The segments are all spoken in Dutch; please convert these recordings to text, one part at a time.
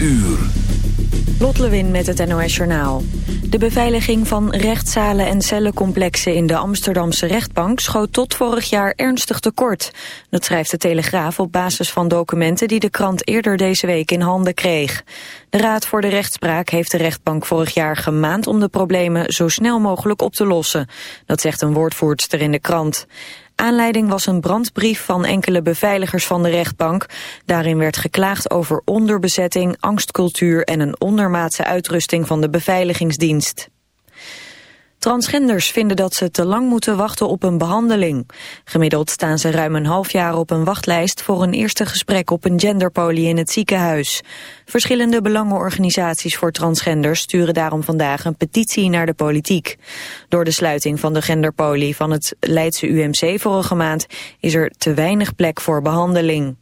uur. Lot met het NOS Journaal. De beveiliging van rechtszalen en cellencomplexen in de Amsterdamse rechtbank schoot tot vorig jaar ernstig tekort. Dat schrijft de Telegraaf op basis van documenten die de krant eerder deze week in handen kreeg. De Raad voor de Rechtspraak heeft de rechtbank vorig jaar gemaand om de problemen zo snel mogelijk op te lossen. Dat zegt een woordvoerster in de krant. Aanleiding was een brandbrief van enkele beveiligers van de rechtbank. Daarin werd geklaagd over onderbezetting, angstcultuur en een ondermaatse uitrusting van de beveiligingsdienst. Transgenders vinden dat ze te lang moeten wachten op een behandeling. Gemiddeld staan ze ruim een half jaar op een wachtlijst voor een eerste gesprek op een genderpolie in het ziekenhuis. Verschillende belangenorganisaties voor transgenders sturen daarom vandaag een petitie naar de politiek. Door de sluiting van de genderpolie van het Leidse UMC vorige maand is er te weinig plek voor behandeling.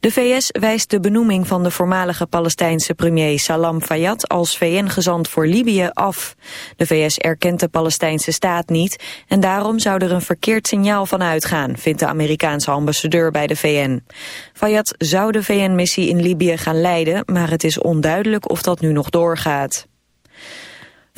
De VS wijst de benoeming van de voormalige Palestijnse premier Salam Fayyad als VN-gezant voor Libië af. De VS erkent de Palestijnse staat niet en daarom zou er een verkeerd signaal van uitgaan, vindt de Amerikaanse ambassadeur bij de VN. Fayyad zou de VN-missie in Libië gaan leiden, maar het is onduidelijk of dat nu nog doorgaat.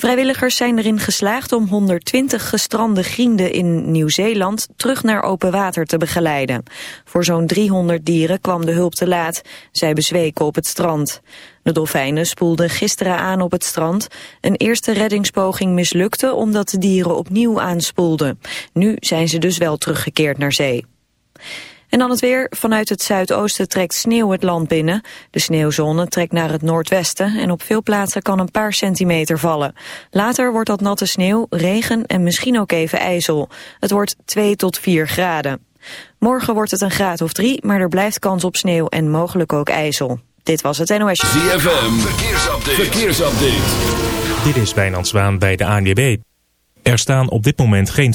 Vrijwilligers zijn erin geslaagd om 120 gestrande grienden in Nieuw-Zeeland terug naar open water te begeleiden. Voor zo'n 300 dieren kwam de hulp te laat. Zij bezweken op het strand. De dolfijnen spoelden gisteren aan op het strand. Een eerste reddingspoging mislukte omdat de dieren opnieuw aanspoelden. Nu zijn ze dus wel teruggekeerd naar zee. En dan het weer. Vanuit het zuidoosten trekt sneeuw het land binnen. De sneeuwzone trekt naar het noordwesten en op veel plaatsen kan een paar centimeter vallen. Later wordt dat natte sneeuw, regen en misschien ook even ijzel. Het wordt 2 tot 4 graden. Morgen wordt het een graad of 3, maar er blijft kans op sneeuw en mogelijk ook ijzel. Dit was het NOS. ZFM, verkeersupdate. verkeersupdate. Dit is Wijnand Zwaan bij de ANWB. Er staan op dit moment geen...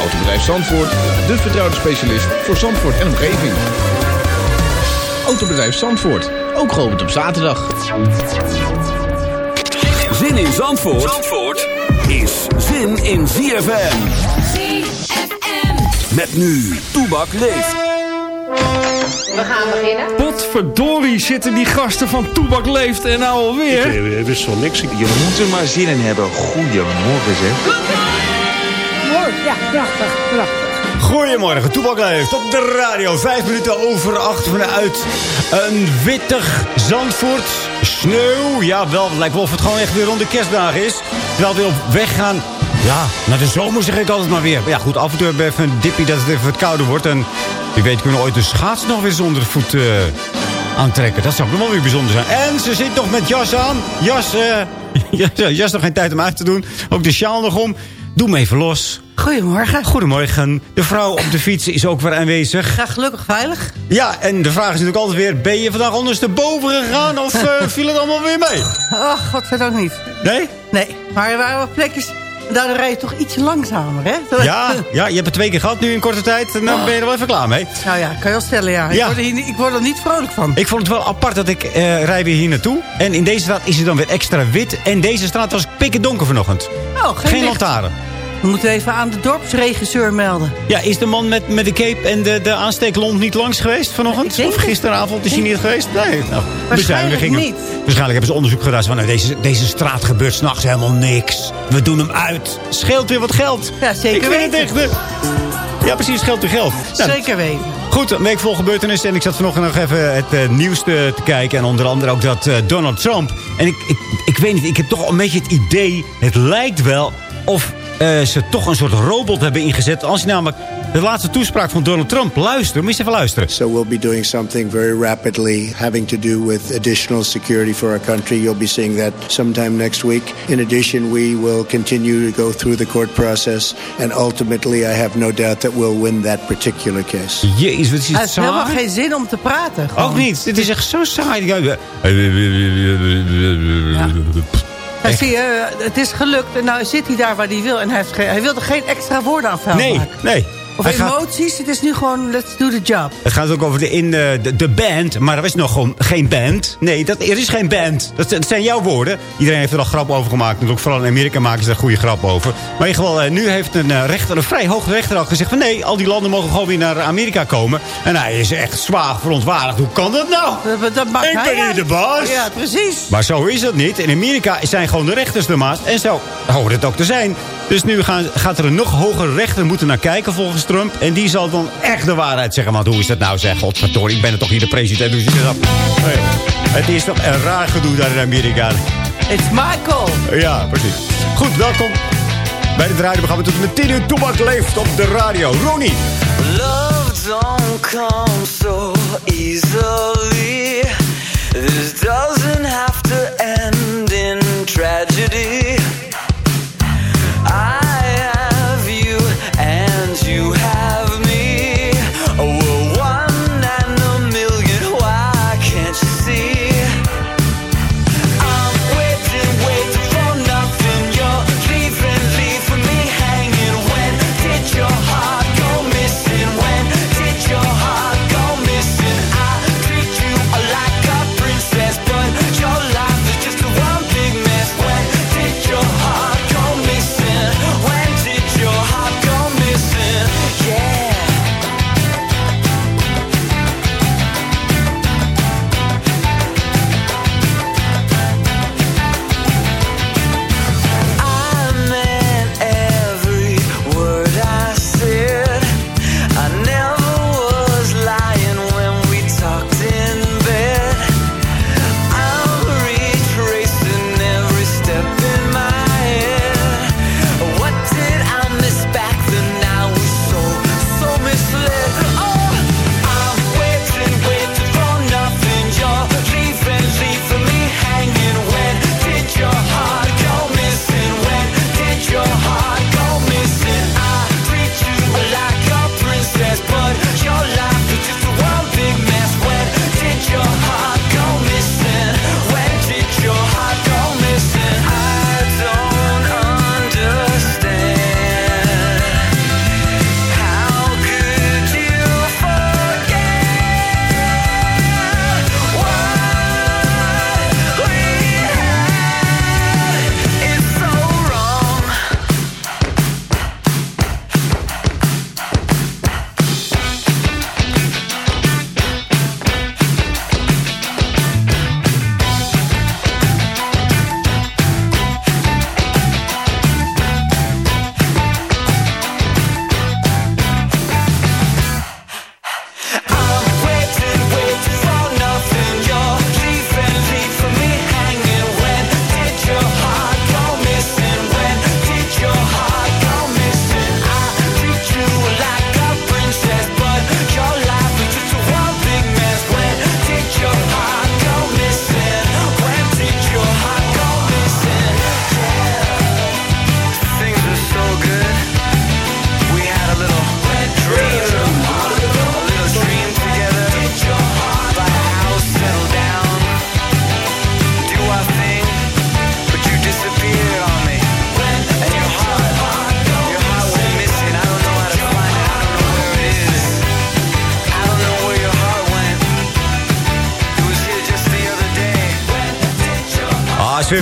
Autobedrijf Zandvoort, de vertrouwde specialist voor Zandvoort en omgeving. Autobedrijf Zandvoort, ook geopend op zaterdag. Zin in Zandvoort, Zandvoort is zin in ZFM. ZFM. Met nu, Toebak leeft. We gaan beginnen. Potverdorie zitten die gasten van Toebak Leeft en nou alweer. Ik wist van niks. Je moet er maar zin in hebben. Goedemorgen zeg. Ja, prachtig, prachtig. Goedemorgen, Toebak leeft op de radio. Vijf minuten over acht vanuit een wittig Zandvoort. Sneeuw, ja wel, het lijkt wel of het gewoon echt weer rond de kerstdagen is. Terwijl we op weg gaan, ja, naar de zomer zeg ik altijd maar weer. Maar ja goed, af en toe hebben we even een dippie dat het even wat kouder wordt. En wie weet kunnen we ooit de schaats nog weer zonder de voet eh, aantrekken. Dat zou nog wel weer bijzonder zijn. En ze zit nog met jas aan. Jas, eh, jas, jas nog geen tijd om uit te doen. Ook de sjaal nog om. Doe hem even los. Goedemorgen. Goedemorgen. De vrouw op de fiets is ook weer aanwezig. Ga gelukkig veilig. Ja, en de vraag is natuurlijk altijd weer... ben je vandaag ondersteboven gegaan of uh, viel het allemaal weer mee? Ach, godzijdank niet. Nee? Nee, maar er waren wat plekjes... Daardoor rij je toch iets langzamer, hè? Ja, ja, je hebt het twee keer gehad nu in korte tijd. En dan ben je er wel even klaar mee. Nou ja, kan je wel stellen, ja. ja. Ik, word er hier, ik word er niet vrolijk van. Ik vond het wel apart dat ik uh, rij weer hier naartoe. En in deze straat is het dan weer extra wit. En deze straat was pikken donker vanochtend. Oh, geen, geen lantaarn. We moeten even aan de dorpsregisseur melden. Ja, is de man met, met de cape en de, de aansteeklont niet langs geweest vanochtend? Of gisteravond is hij niet geweest? Nee, nou, Waarschijnlijk niet. Waarschijnlijk hebben ze onderzoek gedaan. Van, nou, deze, deze straat gebeurt s'nachts helemaal niks. We doen hem uit. Scheelt weer wat geld. Ja, zeker Ik weten. het echt... Ja, precies, geld weer geld. Nou, Zeker weten. Goed, een week vol gebeurtenissen. En ik zat vanochtend nog even het eh, nieuws te, te kijken. En onder andere ook dat eh, Donald Trump. En ik, ik, ik weet niet, ik heb toch een beetje het idee... Het lijkt wel of eh, ze toch een soort robot hebben ingezet. Als je namelijk de laatste toespraak van Donald Trump luistert. Moet je even luisteren. So we'll be doing something very rapidly having to do with additional security for our country. You'll be seeing that sometime next week. In addition, we will continue to go through the court process. And ultimately, I have no doubt that we'll win that particular case. Jezus, wat is Hij het heeft helemaal geen zin om te praten. Ook niet. Dit is echt zo saai. Ja, zie je, het is gelukt en nou zit hij daar waar hij wil. En hij, heeft hij wilde geen extra woorden aan vuil Nee, maken. nee. Of Hij gaat- emoties, het is nu gewoon let's do the job. Het gaat ook over de, in, eh, de, de band, maar er is nog gewoon geen band. Nee, dat, er is geen band. Dat, dat zijn jouw woorden. Iedereen heeft er al grap over gemaakt. Natuurlijk, vooral in Amerika maken ze daar goede grap over. Maar in ieder geval, eh, nu heeft een eh, rechter, een vrij hoge rechter al gezegd... van nee, al die landen mogen gewoon weer naar Amerika komen. En hij is echt zwaar verontwaardigd. Hoe kan dat nou? Dat, dat maakt Ik ben hier uit. de baas. Ja, precies. Maar zo is dat niet. In Amerika zijn gewoon de rechters de maas. En zo hoort het ook te zijn. Dus nu gaan, gaat er een nog hogere rechter moeten naar kijken volgens Trump. En die zal dan echt de waarheid zeggen. Want hoe is dat nou zeg? Godverdorie, ik ben er toch niet de president. Hoe zit het op? Nee. Het is toch een raar gedoe daar in Amerika. It's Michael. Ja, precies. Goed, welkom bij de radio. We gaan tot met 10 uur Toebak leeft op de radio. Ronnie. Love don't come so easily. This doesn't have to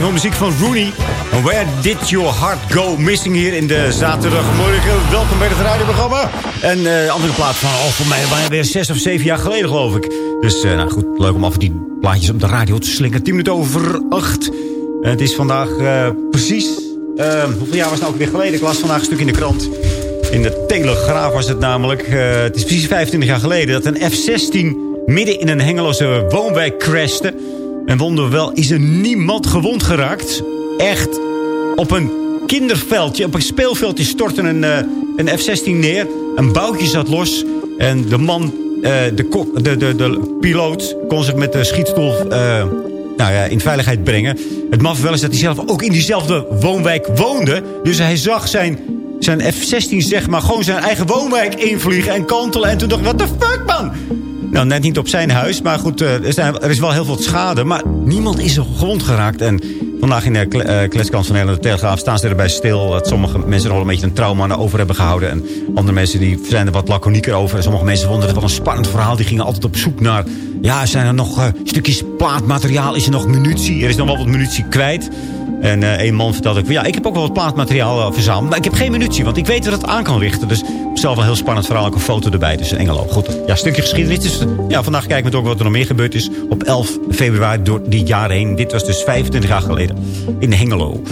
van muziek van Rooney. Where Did Your Heart Go Missing hier in de zaterdagmorgen. Welkom bij het radioprogramma. En eh andere plaat van, oh, voor mij weer zes of zeven jaar geleden, geloof ik. Dus, eh, nou goed, leuk om af en die plaatjes op de radio te slingeren. 10 minuten over acht. Het is vandaag eh, precies... hoeveel jaar was het nou ook weer geleden? Ik las vandaag een stuk in de krant. In de Telegraaf was het namelijk. het is precies 25 jaar geleden dat een F-16 midden in een Hengeloze woonwijk crashte. En wonderwel is er niemand gewond geraakt. Echt op een kinderveldje, op een speelveldje stortte een, eh, een F-16 neer. Een boutje zat los. En de man, eh, de, de, de, de piloot, kon zich met de schietstoel eh, nou ja, in veiligheid brengen. Het maf wel is dat hij zelf ook in diezelfde woonwijk woonde. Dus hij zag zijn, zijn F-16 zeg maar gewoon zijn eigen woonwijk invliegen en kantelen. En toen dacht ik, what the fuck man? Nou, net niet op zijn huis, maar goed, eh, er, zijn, er is wel heel veel schade. Maar niemand is gewond geraakt. En vandaag in de kletskant van Nederland, de Telegraaf, staan ze erbij stil. Dat sommige mensen er al een beetje een trauma aan over hebben gehouden. En andere mensen die zijn er wat laconieker over. En sommige mensen vonden het wel een spannend verhaal. Die gingen altijd op zoek naar, ja, zijn er nog eh, stukjes plaatmateriaal? Is er nog munitie? Er is nog wel wat munitie kwijt. En eh, een man vertelde van, ja, ik heb ook wel wat plaatmateriaal verzameld. Maar ik heb geen munitie, want ik weet dat het aan kan richten. Dus zelf wel heel spannend verhaal. Ook een foto erbij. Dus in Engelo. Goed, ja, stukje geschiedenis. Dus, ja, vandaag kijken we ook wat er nog meer gebeurd is. Op 11 februari door die jaren heen. Dit was dus 25 jaar geleden. In Hengelo.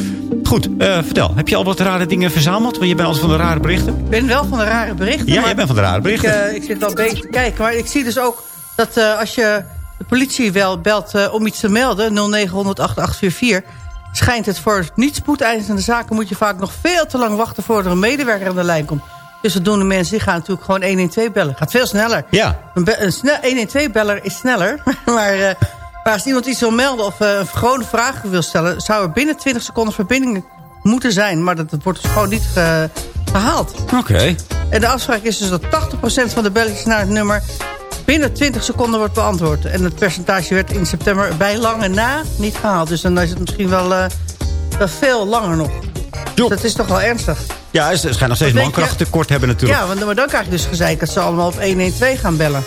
Goed, eh, vertel. Heb je al wat rare dingen verzameld? Want je bent altijd van de rare berichten. Ik ben wel van de rare berichten. Ja, jij bent van de rare berichten. Ik, eh, ik zit wel een beetje te kijken. Maar ik zie dus ook dat eh, als je de politie wel belt om iets te melden... 0900 8844... schijnt het voor niet spoedeisende zaken... moet je vaak nog veel te lang wachten voordat er een medewerker aan de lijn komt. Dus dat doen de mensen, die gaan natuurlijk gewoon 112 bellen. Gaat veel sneller. Ja. Een, een snel, 112-beller is sneller. maar, eh, maar als iemand iets wil melden of eh, een gewone vraag wil stellen... zou er binnen 20 seconden verbinding moeten zijn. Maar dat, dat wordt dus gewoon niet ge- gehaald. Oké. En de afspraak is dus dat 80% van de belletjes naar het nummer... binnen 20 seconden wordt beantwoord. En het percentage werd in september bij lange na niet gehaald. Dus dan is het misschien wel, eh, wel veel langer nog. Dus dat is toch wel ernstig. Ja, ze schijnt nog steeds mankracht tekort hebben natuurlijk. Ja, want, maar dan krijg je dus gezeik dat ze allemaal op 112 gaan bellen.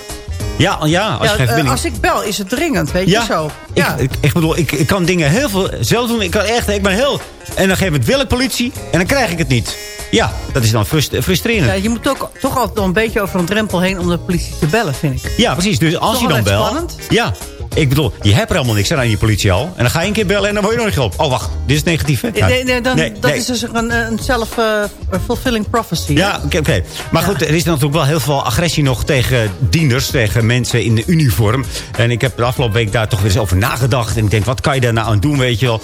Ja, ja, als je Ja, eh, verbinding... als ik bel, is het dringend, weet Ja, je zo. Ja. ik, ik bedoel, ik, ik kan dingen heel veel zelf doen. Ik kan echt, ik ben heel... En dan geef ik het wil ik politie en dan krijg ik het niet. Ja, dat is dan frust- frustrerend. Ja, Ja, je moet ook, toch altijd een beetje over een drempel heen om de politie te bellen, vind ik. precies. Dus als Toch je dan belt... spannend. Ja, ik bedoel, je hebt er helemaal niks aan aan je politie al. En dan ga je een keer bellen en dan word je nog niet geholpen. Oh, wacht, dit is negatief, hè? Nee, nee, dan, nee, dat nee. is dus een, een self-fulfilling prophecy. Ja, oké. Maar goed, er is natuurlijk wel heel veel agressie nog tegen dienders. Tegen mensen in de uniform. En ik heb de afgelopen week daar toch weer eens over nagedacht. En ik denk, wat kan je daar nou aan doen, weet je wel?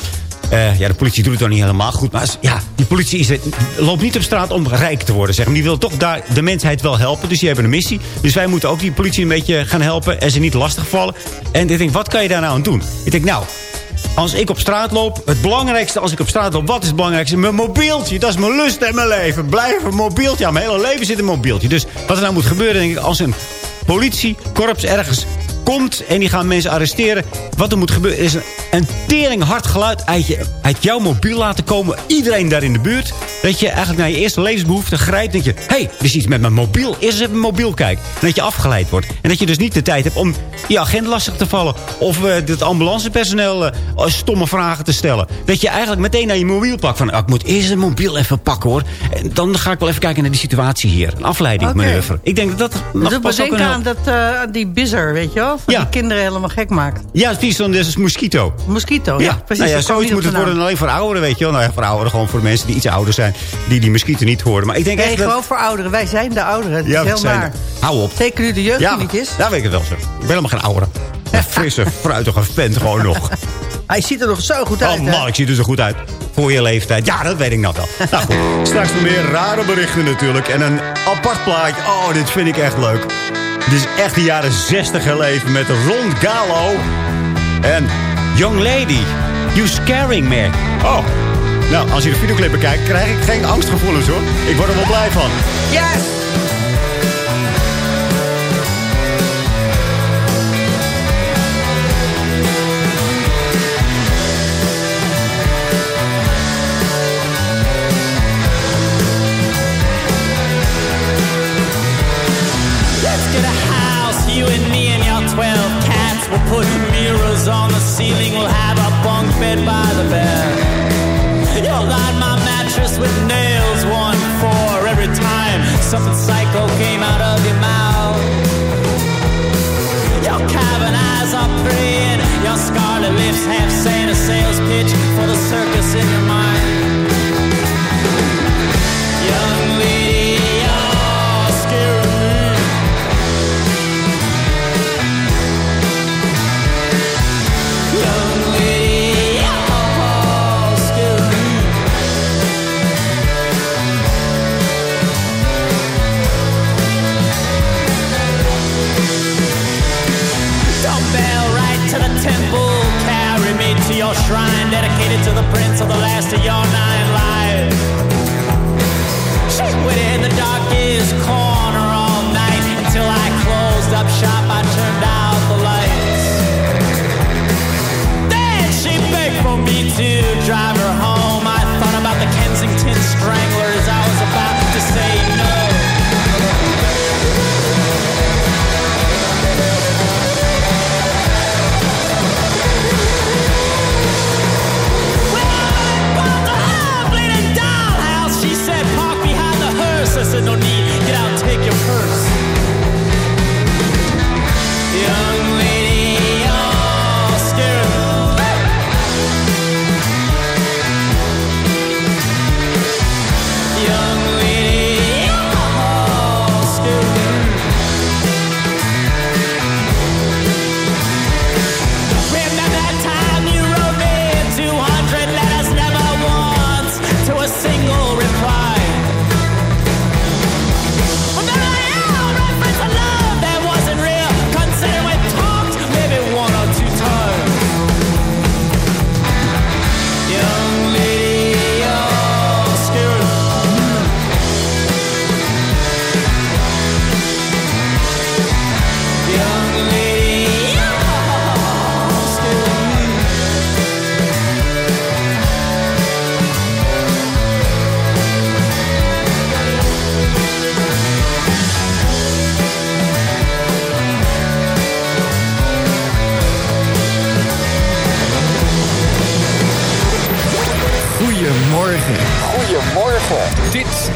Eh, ja, de politie doet het dan niet helemaal goed. Maar ja, die politie is, loopt niet op straat om rijk te worden. Zeg. Die wil toch daar de mensheid wel helpen. Dus die hebben een missie. Dus wij moeten ook die politie een beetje gaan helpen. En ze niet lastigvallen. En ik denk, wat kan je daar nou aan doen? Ik denk, nou, als ik op straat loop, het belangrijkste als ik op straat loop, wat is het belangrijkste? Mijn mobieltje, dat is mijn lust en mijn leven. Blijf een mobieltje, ja, mijn hele leven zit een mobieltje. Dus wat er nou moet gebeuren, denk ik, als een politiekorps ergens komt en die gaan mensen arresteren. Wat er moet gebeuren is een, een tering hard geluid uit, je, uit jouw mobiel laten komen. Iedereen daar in de buurt. Dat je eigenlijk naar je eerste levensbehoefte grijpt. denk je, hé, hey, er is iets met mijn mobiel. Eerst eens even mijn mobiel kijken. En dat je afgeleid wordt. En dat je dus niet de tijd hebt om je agent lastig te vallen. Of eh, het ambulancepersoneel eh, stomme vragen te stellen. Dat je eigenlijk meteen naar je mobiel pakt. Van, ah, ik moet eerst een mobiel even pakken hoor. En dan ga ik wel even kijken naar die situatie hier. Een afleiding, manoeuvre. Ik denk dat dat Dat nog pas ook een aan, dat, eh, aan die bizzer, weet je wel? Van Ja. die kinderen helemaal gek maakt. Ja, het is zo'n dus mosquito. Mosquito, ja, precies. Nou ja, dat zoiets moet het de worden alleen voor ouderen, weet je wel. Nou ja, voor ouderen gewoon voor mensen die iets ouder zijn. Die die mosquito niet horen. Maar ik denk Nee, echt dat... gewoon voor ouderen. Wij zijn de ouderen. Het Ja, is heel naar. Hou op. Zeker nu de jeugd Ja, niet is. ja, weet ik het wel zo. Ik ben helemaal geen oudere. Een frisse, fruitige vent gewoon nog. Hij ziet er nog zo goed uit, Oh hè? man, ik zie er zo goed uit. Voor je leeftijd. Ja, dat weet ik nou wel. Nou goed, straks nog meer rare berichten natuurlijk. En een apart plaatje. Oh, dit vind ik echt leuk. Dit is echt de jaren 60 geleefd met Ron Gallo. En Young Lady, You Scaring Me. Oh, nou, als je de videoclip bekijkt, krijg ik geen angstgevoelens hoor. Ik word er wel blij van. Yes! bed by the bed. You'll line my mattress with nails, one four, every time something psych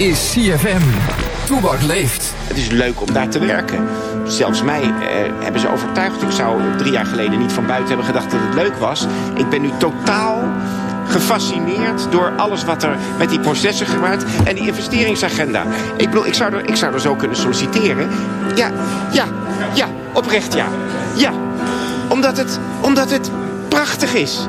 is CFM. Toebak leeft. Het is leuk om daar te werken. Zelfs mij eh, hebben ze overtuigd. Ik zou drie jaar geleden niet van buiten hebben gedacht dat het leuk was. Ik ben nu totaal gefascineerd door alles wat er met die processen gebeurt en die investeringsagenda. Ik bedoel, ik zou er, ik zou er zo kunnen solliciteren. Ja, ja, ja, oprecht ja. Ja, omdat het, omdat het prachtig is.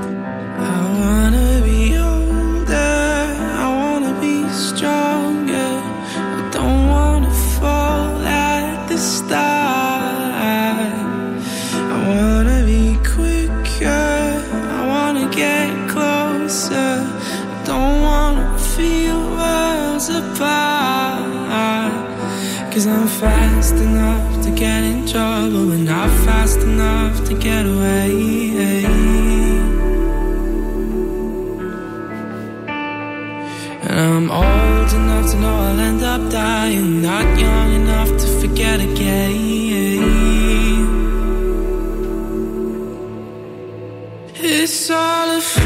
Cause I'm fast enough to get in trouble, but not fast enough to get away. And I'm old enough to know I'll end up dying, not young enough to forget again. It's all a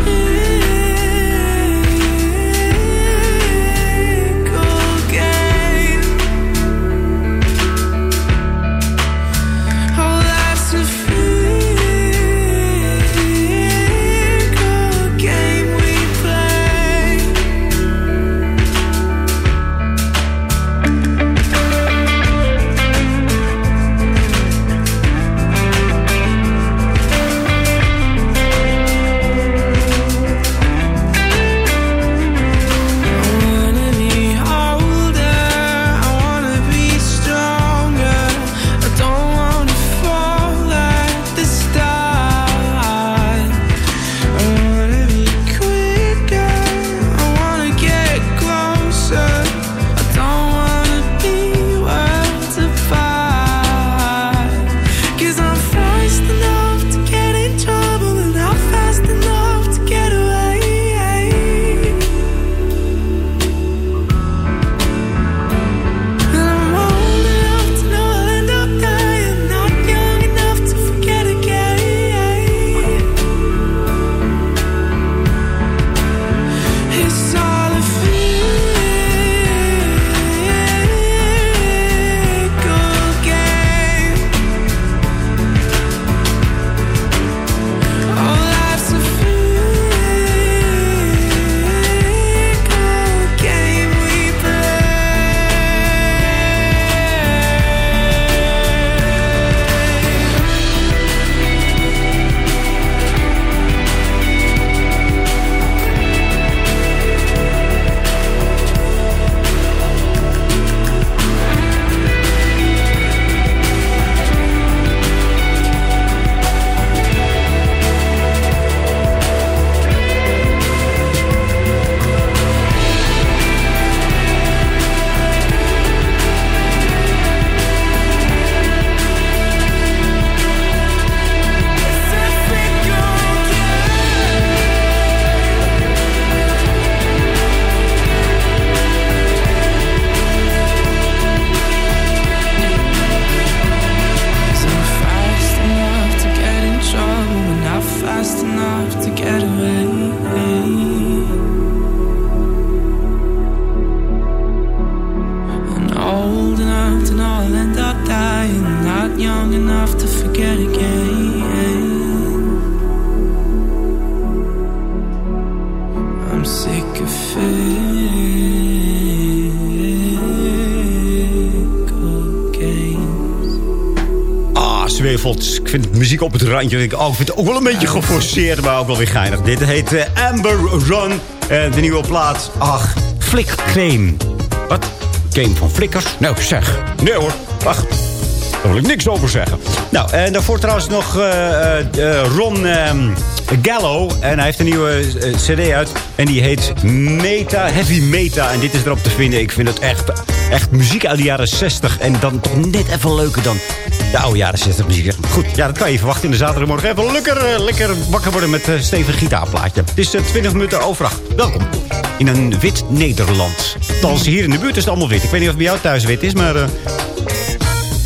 vind muziek op het randje. Ik, vind het ook wel een beetje geforceerd, maar ook wel weer geinig. Dit heet eh, Amber Run. En de nieuwe plaat. Ach, flikcreme. Wat? Game van flikkers? Nou, zeg. Nee hoor. Wacht. Daar wil ik niks over zeggen. Nou, en daarvoor trouwens nog eh, eh, eh, Ron ehm, Gallo. En hij heeft een nieuwe eh, cd uit. En die heet Meta, Heavy Meta. En dit is erop te vinden. Ik vind het echt, echt muziek uit de jaren 60. En dan toch net even leuker dan de oude jaren 60 muziek. Goed, ja, dat kan je verwachten in de zaterdagmorgen. Even lekker, eh, lekker wakker worden met een stevig gitaarplaatje. Het is eh, 20 minuten over acht. Welkom in een wit Nederland. Althans, hier in de buurt is het allemaal wit. Ik weet niet of het bij jou thuis wit is, maar... eh,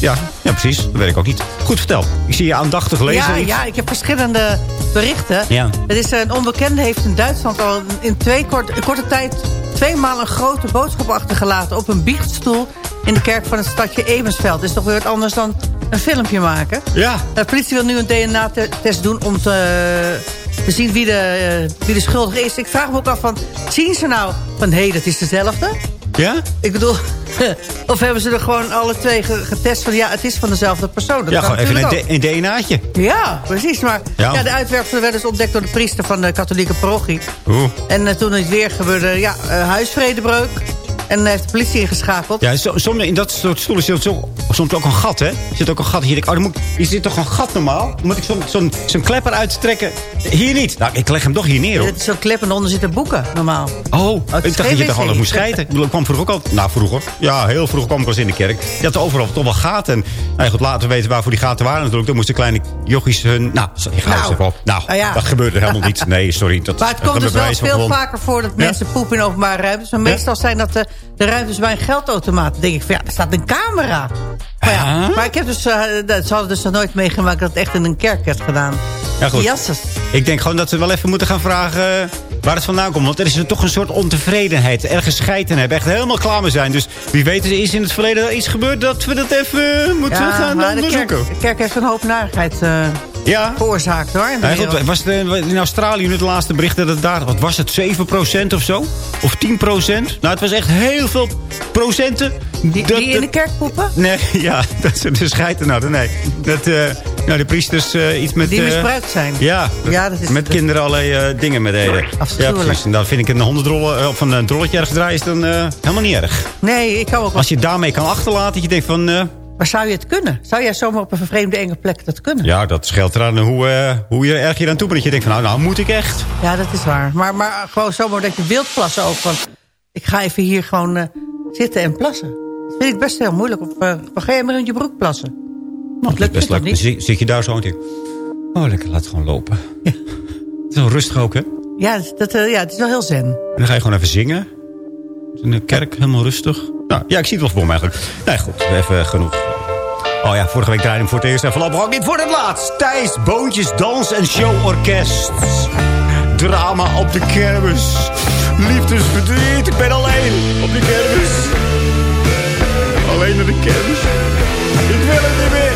ja, ja, precies. Dat weet ik ook niet. Goed, vertel. Ik zie je aandachtig lezen. Ja, ja, ik heb verschillende berichten. Ja. Het is een onbekende heeft in Duitsland al in, twee kort, korte tijd... tweemaal een grote boodschap achtergelaten op een biechtstoel... in de kerk van het stadje Ebersveld. Dat is toch weer wat anders dan een filmpje maken. Ja. De politie wil nu een DNA-test doen om te, te zien wie de, eh, wie de schuldige is. Ik vraag me ook af van, zien ze nou van... hé, hey, dat is dezelfde? Ja? Ik bedoel, of hebben ze er gewoon alle twee ge- getest van... ja, het is van dezelfde persoon. Dat ja, gewoon even een, een DNA'tje. Ja, precies. Maar Ja. ja. de uitwerpselen werden dus ontdekt door de priester van de katholieke parochie. Oeh. En eh, toen het weer gebeurde, ja, eh, huisvredebreuk. En heeft de politie ingeschakeld. Ja, so- soms in dat soort stoelen zit zo, soms ook een gat, hè? Er zit ook een gat. Hier ik, oh, dan moet, hier zit toch een gat normaal? Dan moet ik zo'n zo'n zo'n klepper uittrekken? Hier niet. Nou, ik leg hem toch hier neer, hoor. Zo'n klep en onder zitten boeken, normaal. Oh, is ik dacht dat je toch gewoon moest schijten. Ik bedoel, ik kwam vroeger ook al... Nou, vroeger. Ja, heel vroeg kwam ik wel eens in de kerk. Je had overal toch wel gaten. En nou goed, later weten waarvoor die gaten waren natuurlijk. Dan moesten kleine jochies hun... Nou, sorry, ga Nou. eens even op. Nou, Nou ja. dat gebeurde helemaal niet. Nee, sorry. Dat, Maar het komt dus wel veel vaker voor dat mensen poepen in openbare ruimtes. Maar meestal zijn dat de, de ruimtes bij een geldautomaat. Dan denk ik van ja, er staat een camera. Maar, ja, maar ik heb dus, eh, dat- ze hadden dus nog nooit meegemaakt dat het echt in een kerk werd gedaan. Ja, goed. Jasses. Ik denk gewoon dat we wel even moeten gaan vragen waar het vandaan komt. Want er is er toch een soort ontevredenheid. Ergens hebben. Echt helemaal klaar mee zijn. Dus wie weet er is in het verleden iets gebeurd... dat we dat even moeten Ja, gaan de onderzoeken. kerk, de kerk heeft een hoop narigheid eh, Ja. veroorzaakt hoor. Ja, goed, was het eh, in Australië nu de laatste bericht dat het daar... Wat was het, 7% of zo? Of 10%? Nou, het was echt heel veel procenten. Die, Dat- die in de kerk poepen? Nee, ja, dat ze de scheiden hadden. Nee, dat eh, nou, de priesters eh, iets met... Die misbruikt zijn. Ja, Ja, dat is- met dat- kinderen allerlei dingen met deden. Ja, precies. En dan vind ik een hondendrollen of een, drolletje ergens draaien is dan helemaal niet erg. Nee, ik kan ook. Als je het daarmee kan achterlaten, dat je denkt van... Maar zou je het kunnen? Zou jij zomaar op een vervreemde enge plek dat kunnen? ja, dat scheelt eraan hoe, eh, hoe je erg je aan toe bent. Dat je denkt van, nou, nou moet ik echt. Ja, dat is waar. Maar, maar gewoon zomaar dat je wilt plassen ook. Van, ik ga even hier gewoon eh, zitten en plassen. Dat vind ik best heel moeilijk. Of uh, ga jij maar in je broek plassen? Nou, lukt best leuk. Zit, zit je daar zo en denk oh, lekker, laat het gewoon lopen. Het is wel rustig ook, hè? Ja, dat, eh, ja, het is wel heel zen. En dan ga je gewoon even zingen. In de kerk, helemaal rustig. Nou, ja, ik zie het wel voor me eigenlijk. Nee, goed, even genoeg. Oh ja, vorige week draaide hem voor het eerst en voorlopig ook niet voor het laatst. Thijs, Boontjes, Dans en Showorkest. Drama op de kermis. Liefdesverdriet, ik ben alleen op de kermis. Alleen naar de kermis. Ik wil niet meer.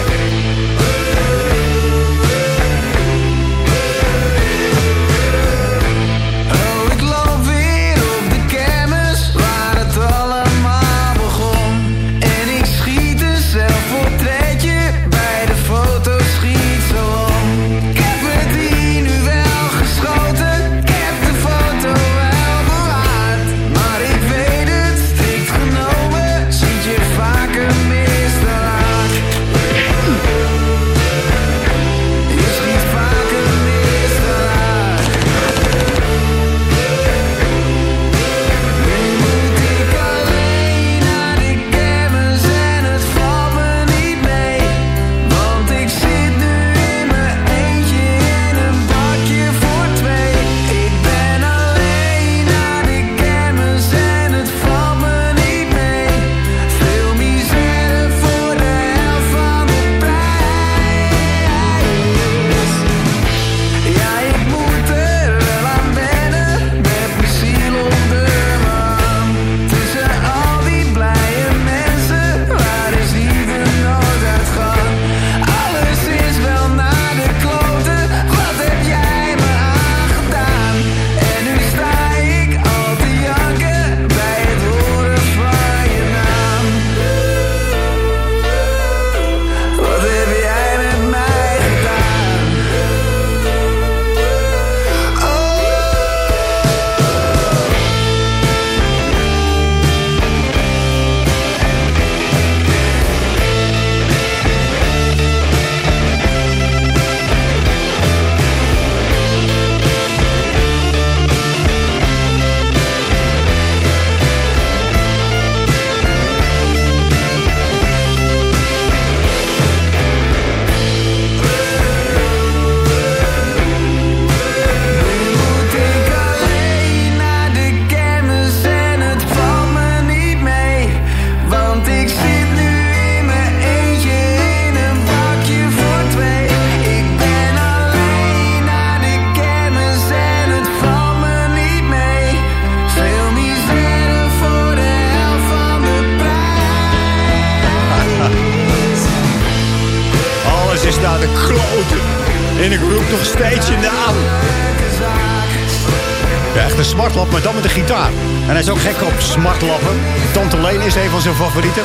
Smartlappen. Tante Leen is een van zijn favorieten.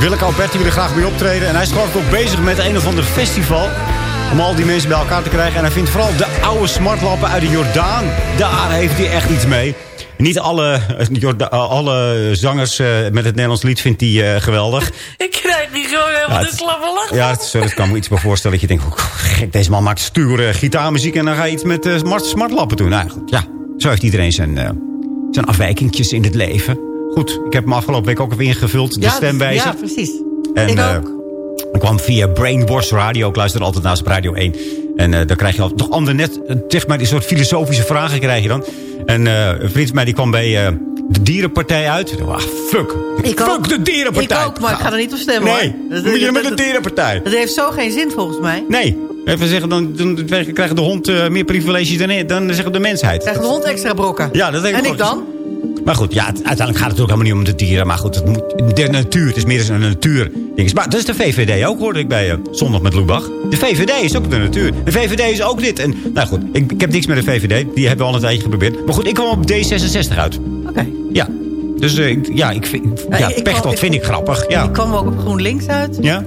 Willeke Alberti wil er graag mee optreden. En hij is geloof ik ook bezig met een of ander festival. Om al die mensen bij elkaar te krijgen. En hij vindt vooral de oude smartlappen uit de Jordaan. Daar heeft hij echt iets mee. Niet alle, eh, Jorda- eh, alle zangers eh, met het Nederlands lied vindt hij geweldig. Ik krijg niet gewoon helemaal Ja, de slappe lach. Ja, het, dat kan me iets bij voorstellen. Dat je denkt, oh, gek, deze man maakt sture gitaarmuziek... en dan ga je iets met smart, smartlappen doen. Nou goed, ja, zo heeft iedereen zijn, zijn afwijkingjes in het leven. Goed, ik heb me afgelopen week ook even ingevuld. De Ja, stemwijzer. Ja, precies. En, ik eh, ook. ik kwam via Brainwash Radio. Ik luister altijd naast op Radio 1. En eh dan krijg je al toch ander net, eh, zeg maar, die soort filosofische vragen krijg je dan. En eh, een vriend van mij die kwam bij de dierenpartij uit. Ah, fuck. Ik fuck ook. de dierenpartij. Ik ook, maar ik ga er niet op stemmen Nee, hoor. moet je met de dierenpartij? Dat heeft zo geen zin volgens mij. Nee. Even zeggen, dan, dan krijgt de hond eh, meer privileges dan, dan zeggen de mensheid. Krijgt de hond extra brokken. Ja, dat denk ik En ik dan? Maar goed, ja, uiteindelijk gaat het ook helemaal niet om de dieren. Maar goed, het moet, de natuur, het is meer een natuur. Maar dat is de VVD ook, hoorde ik bij eh, Zondag met Lubach. De VVD is ook de natuur. De VVD is ook dit. En, nou goed, ik, ik heb niks met de VVD. Die hebben we al een tijdje geprobeerd. Maar goed, ik kwam op D66 uit. Oké. Ja. Dus eh, ik- ja, ik vind, ja, ik Pechtold kwam- vind ik grappig. Ja. Ik kwam ook op GroenLinks uit. Ja?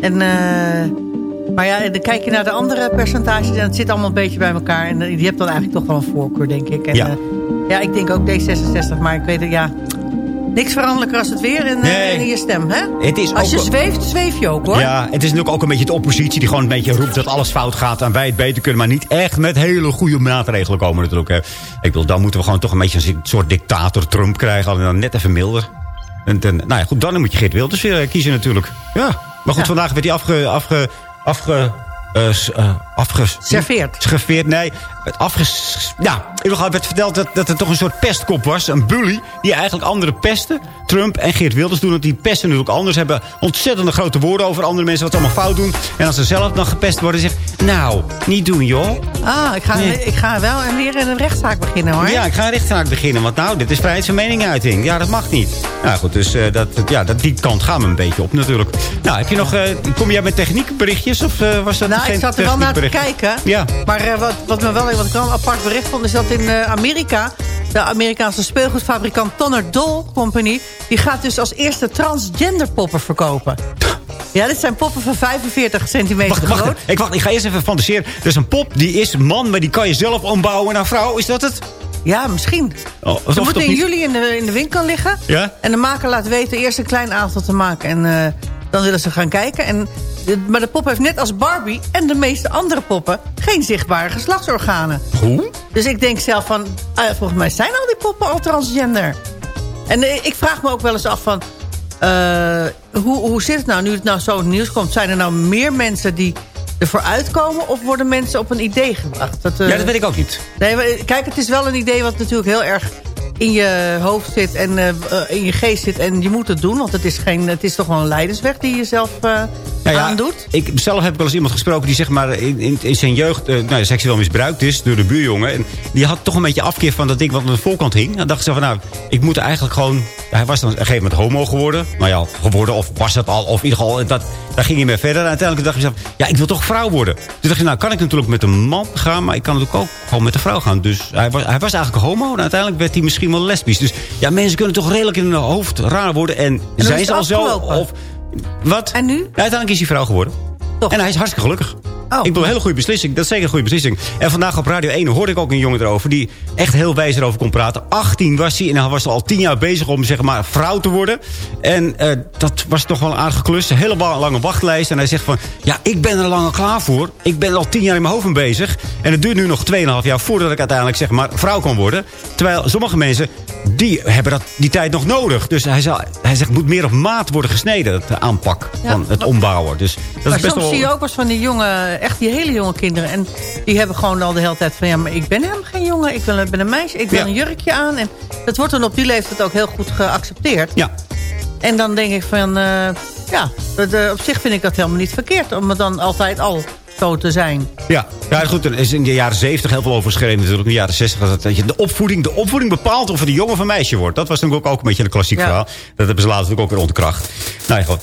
En, eh, maar ja, dan kijk je naar de andere percentages en het zit allemaal een beetje bij elkaar. En eh, die hebt dan eigenlijk toch wel een voorkeur, denk ik. En, Ja. ja. ja, ik denk ook D66, maar ik weet het, ja... Niks veranderlijker als het weer in, eh, Nee. je stem, hè? Het is als je ook- zweeft, zweef je ook, hoor. Ja, het is natuurlijk ook een beetje de oppositie die gewoon een beetje roept dat alles fout gaat en wij het beter kunnen, maar niet echt met hele goede maatregelen komen natuurlijk. Hè. Ik bedoel, dan moeten we gewoon toch een beetje een soort dictator Trump krijgen, en dan net even milder. En, dan- nou ja, goed, dan moet je Geert Wilders weer eh, kiezen natuurlijk. Ja, maar goed, Ja. vandaag werd hij afge... afge, afge eh, s- eh, afges... Serveerd. Nee. Het afges... Ja, in ieder geval werd verteld dat, dat er toch een soort pestkop was. Een bully die eigenlijk andere pesten. Trump en Geert Wilders doen het. Die pesten natuurlijk anders. Hebben ontzettende grote woorden over andere mensen wat ze allemaal fout doen. En als ze zelf dan gepest worden, zegt... Nou, niet doen joh. Ah, ik ga, Nee. ik ga wel en weer een rechtszaak beginnen, hoor. Ja, ik ga een rechtszaak beginnen. Want nou, dit is vrijheid van meningsuiting. Ja, dat mag niet. Nou goed, dus eh, dat, ja, dat, die kant gaan we een beetje op natuurlijk. Nou, heb je nog... eh, kom jij met techniekberichtjes? Of eh, was dat Nou, geen ik zat er wel naar te kijken. Ja. Maar eh, wat, wat, me wel, wat ik wel een apart bericht vond... is dat in eh, Amerika... de Amerikaanse speelgoedfabrikant Tonner Doll Company... die gaat dus als eerste transgender poppen verkopen. Ja, dit zijn poppen van 45 centimeter Wacht, wacht, groot. ik, wacht, ik ga eerst even fantaseren. Er is een pop, die is man, maar die kan je zelf ombouwen naar vrouw. Is dat het? Ja, misschien. Oh, Ze moeten in niet? juli in de, in de winkel liggen. Ja? En de maker laat weten eerst een klein aantal te maken. En eh, dan willen ze gaan kijken. En, maar de pop heeft net als Barbie en de meeste andere poppen... geen zichtbare geslachtsorganen. Hoe? Dus ik denk zelf van... ah, volgens mij zijn al die poppen al transgender. En eh, ik vraag me ook wel eens af van... eh, hoe, hoe zit het nou, nu het nou zo in het nieuws komt... zijn er nou meer mensen die ervoor uitkomen... of worden mensen op een idee gebracht? Dat, eh, Ja, dat weet ik ook niet. Nee, maar kijk, het is wel een idee wat natuurlijk heel erg in je hoofd zit en eh, eh, in je geest zit. En je moet het doen, want het is, geen, het is toch wel een leidersweg die je zelf Nou ja, aandoet. Ik, zelf heb ik wel eens iemand gesproken die zeg maar in, in, in zijn jeugd nou, seksueel misbruikt is door de buurjongen. En die had toch een beetje afkeer van dat ding wat aan de voorkant hing. Dan dacht ze van nou, ik moet eigenlijk gewoon... Hij was dan op een gegeven moment homo geworden. Nou ja, geworden of was het al. Of in ieder geval, dat, daar ging hij mee verder. En uiteindelijk dacht hij zelf, ja, ik wil toch vrouw worden. Dus dacht hij, nou kan ik natuurlijk met een man gaan. Maar ik kan natuurlijk ook gewoon met een vrouw gaan. Dus hij was, hij was eigenlijk homo. En uiteindelijk werd hij misschien wel lesbisch. Dus ja, mensen kunnen toch redelijk in hun hoofd raar worden. En, is zijn ze al zo? Of, wat? En nu? uiteindelijk is hij vrouw geworden. En hij is hartstikke gelukkig. Oh. Ik bedoel, een hele goede beslissing. Dat is zeker een goede beslissing. En vandaag op Radio 1 hoorde ik ook een jongen erover... die echt heel wijs erover kon praten. 18 was hij en hij was al 10 jaar bezig om zeg maar vrouw te worden. En eh, dat was toch wel een aardige klus. Een hele lange wachtlijst. En hij zegt van, ja, ik ben er lang al klaar voor. Ik ben er al 10 jaar in mijn hoofd mee bezig. En het duurt nu nog 2,5 jaar voordat ik uiteindelijk zeg maar vrouw kan worden. Terwijl sommige mensen, die hebben dat, die tijd nog nodig. Dus hij, zal, hij zegt, moet meer op maat worden gesneden. Het aanpak Ja, van het ombouwen. Dus dat maar is best soms wel... zie je ook wel eens van die jonge, echt die hele jonge kinderen. En die hebben gewoon al de hele tijd van... ja, maar ik ben helemaal geen jongen, ik wil- ben een meisje, ik wil Ja. een jurkje aan. En dat wordt dan op die leeftijd ook heel goed geaccepteerd. Ja. En dan denk ik van, eh, ja, dat, eh, op zich vind ik dat helemaal niet verkeerd... om het dan altijd al te zijn. Ja, ja goed, er is in de jaren 70 heel veel over geschreven natuurlijk. In de jaren 60 was dat, weet je, de opvoeding. De opvoeding bepaalt of het een jongen of een meisje wordt. Dat was natuurlijk ook een beetje een klassiek Ja. verhaal. Dat hebben ze later natuurlijk ook weer ontkracht. Nou ja, goed.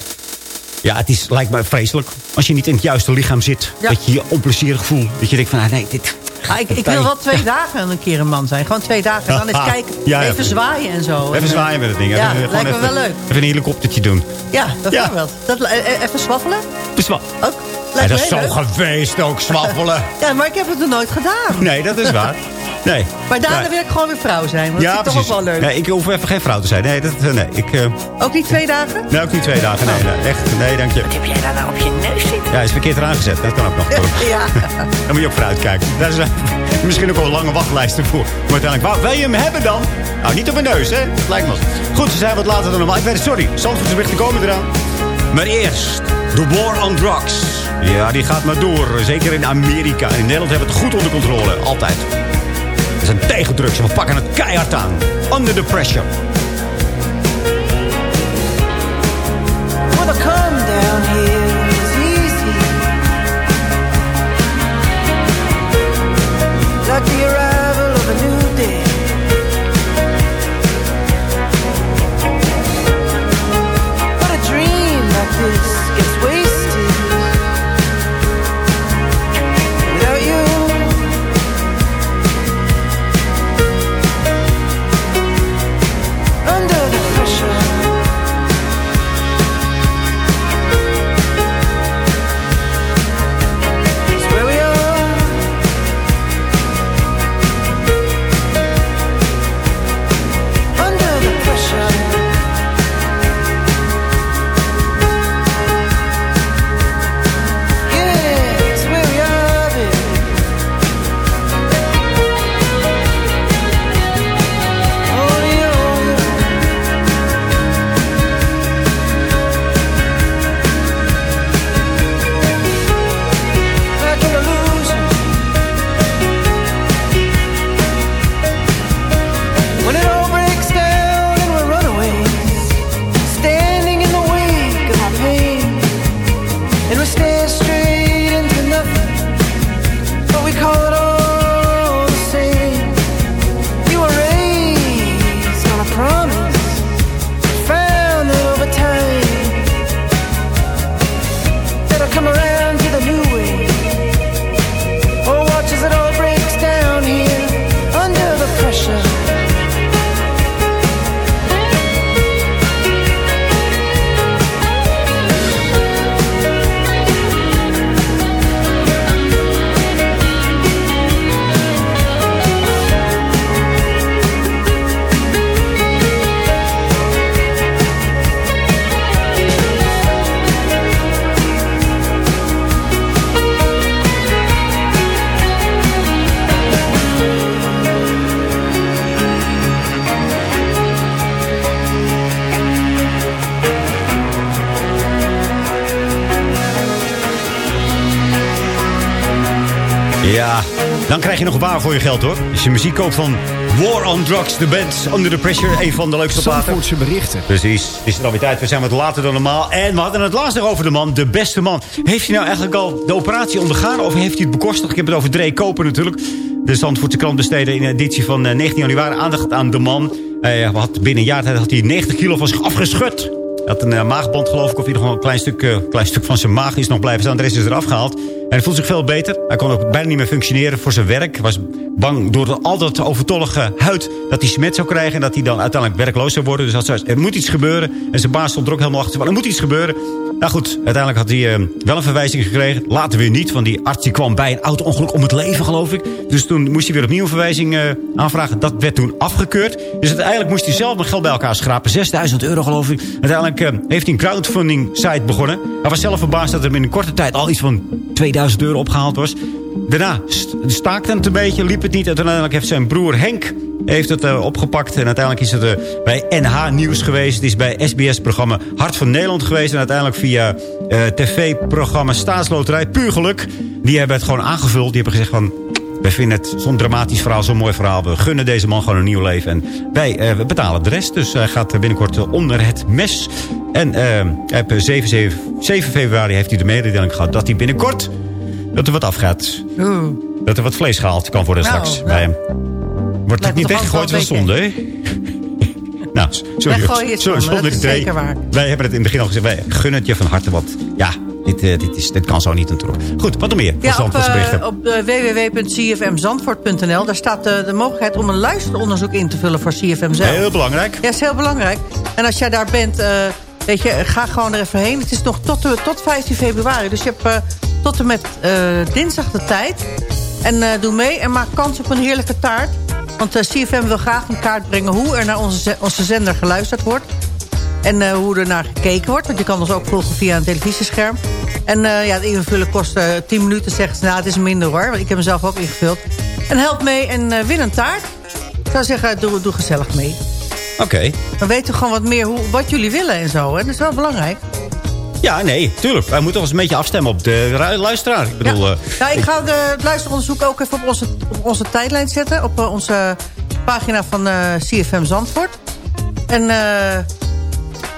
Ja, het is, lijkt me vreselijk. Als je niet in het juiste lichaam zit. Ja. Dat je je onplezierig voelt. Dat je denkt van, ah, nee, dit... Ah, ik, ik wil wel twee dagen een keer een man zijn. Gewoon twee dagen. En dan eens kijken. Ja, ja. Even zwaaien en zo. Even zwaaien met het ding. Ja, even, lijkt me wel leuk. Even een helikoptertje doen. Ja, bijvoorbeeld. Dat, eh, eh, even swaffelen? Bezwa Ook. Ja, me dat is zo leuk. geweest ook, zwaffelen. Ja, maar ik heb het nog nooit gedaan. Nee, dat is waar. Nee. Maar daarna Nee. wil ik gewoon weer vrouw zijn. Want ja, dat is toch ook wel leuk. Nee, ik hoef even geen vrouw te zijn. Nee, dat, eh, nee. Ik, eh, Ook niet twee dagen? nee, ook niet twee dagen. Nee, nee, echt. Nee, dank je. Wat heb jij daar nou op je neus zitten? Ja, is verkeerd eraan gezet. Dat kan ook nog. Ja. Daar moet je ook vooruit kijken. Daar is eh, misschien ook wel lange wachtlijsten voor. Maar uiteindelijk, waar wil je hem hebben dan? Nou, niet op mijn neus, hè? Dat lijkt me wel. Goed, ze zijn wat later dan normaal. Ik weet het, sorry. Berichten komen eraan. Maar eerst, de war on drugs. Ja, die gaat maar door. Zeker in Amerika. In Nederland hebben we het goed onder controle. Altijd. We zijn tegen drugs we pakken het keihard aan. Under the pressure. Ja, dan krijg je nog waar voor je geld hoor. Als je muziek koopt van War on Drugs, The Band, Under the Pressure. Een van de leukste platen. Zandvoortse berichten. Precies. Het is er alweer tijd. We zijn wat later dan normaal. En we hadden het laatst nog over de man, de beste man. Heeft hij nou eigenlijk al de operatie ondergaan? Of heeft hij het bekostigd? Ik heb het over Dree Koper natuurlijk. De Zandvoortse krant besteedde in de editie van eh, 19 januari aandacht aan de man. Hij had binnen een jaar tijd had hij 90 kilo van zich afgeschud. Hij had een eh, maagband geloof ik. Of in ieder geval een klein stuk, eh, klein stuk van zijn maag is nog blijven staan. De rest is eraf gehaald. Hij voelt zich veel beter. Hij kon ook bijna niet meer functioneren voor zijn werk. Was bang door al dat overtollige huid dat hij smet zou krijgen. En dat hij dan uiteindelijk werkloos zou worden. Dus hij zei, er moet iets gebeuren. En zijn baas stond er ook helemaal achter. Er moet iets gebeuren. Nou goed, uiteindelijk had hij eh, wel een verwijzing gekregen. Later weer niet, want die arts die kwam bij een auto-ongeluk om het leven, geloof ik. Dus toen moest hij weer opnieuw een verwijzing eh, aanvragen. Dat werd toen afgekeurd. Dus uiteindelijk moest hij zelf mijn geld bij elkaar schrapen. 6000 euro, geloof ik. Uiteindelijk eh, heeft hij een crowdfunding site begonnen. Hij was zelf verbaasd dat er in een korte tijd al iets van 2000 euro opgehaald was. Daarna st- staakte het een beetje, liep het niet. En uiteindelijk heeft zijn broer Henk heeft het eh, opgepakt. En uiteindelijk is het eh, bij NH Nieuws geweest. Het is bij SBS-programma Hart van Nederland geweest. En uiteindelijk via eh, tv-programma Staatsloterij Puur Geluk. Die hebben het gewoon aangevuld. Die hebben gezegd van... Wij vinden het zo'n dramatisch verhaal, zo'n mooi verhaal. We gunnen deze man gewoon een nieuw leven. En wij we betalen de rest. Dus hij gaat binnenkort onder het mes. En op 7, 7, 7 februari heeft hij de mededeling gehad... dat hij binnenkort dat er wat afgaat. Oeh. Dat er wat vlees gehaald kan worden Nou, straks nou. bij hem. Wordt het niet weggegooid, dat is zonde, een hè? nou, sorry. Idee. zeker waar. Wij hebben het in het begin al gezegd. Wij gunnen het je van harte. Want ja, dit, eh, dit, is, dit kan zo niet natuurlijk. Goed, wat nog meer? Ja, op, Zandvoortse berichten? eh, op uh, www.cfmzandvoort.nl. Daar staat eh, de mogelijkheid om een luisteronderzoek in te vullen voor CFM zelf. Heel belangrijk. Ja, is heel belangrijk. En als jij daar bent, eh, weet je, ga gewoon er even heen. Het is nog tot, eh, tot 15 februari. Dus je hebt eh, tot en met eh, dinsdag de tijd. En eh, doe mee en maak kans op een heerlijke taart. Want eh, CFM wil graag in kaart brengen hoe er naar onze, ze- onze zender geluisterd wordt. En hoe er naar gekeken wordt. Want je kan ons ook volgen via een televisiescherm. En ja, het invullen kost eh 10 minuten. Zeggen ze, nou, het is minder hoor. Want ik heb hem zelf ook ingevuld. En help mee en win een taart. Ik zou zeggen, doe, doe gezellig mee. Oké. Dan weten we gewoon wat meer hoe, wat jullie willen en zo. Hè? Dat is wel belangrijk. Ja, nee, tuurlijk. Wij moeten ons een beetje afstemmen op de luisteraar. Ik bedoel, eh, Nou, ik ga de, het luisteronderzoek ook even op onze, op onze tijdlijn zetten. Op eh, onze pagina van eh, CFM Zandvoort. En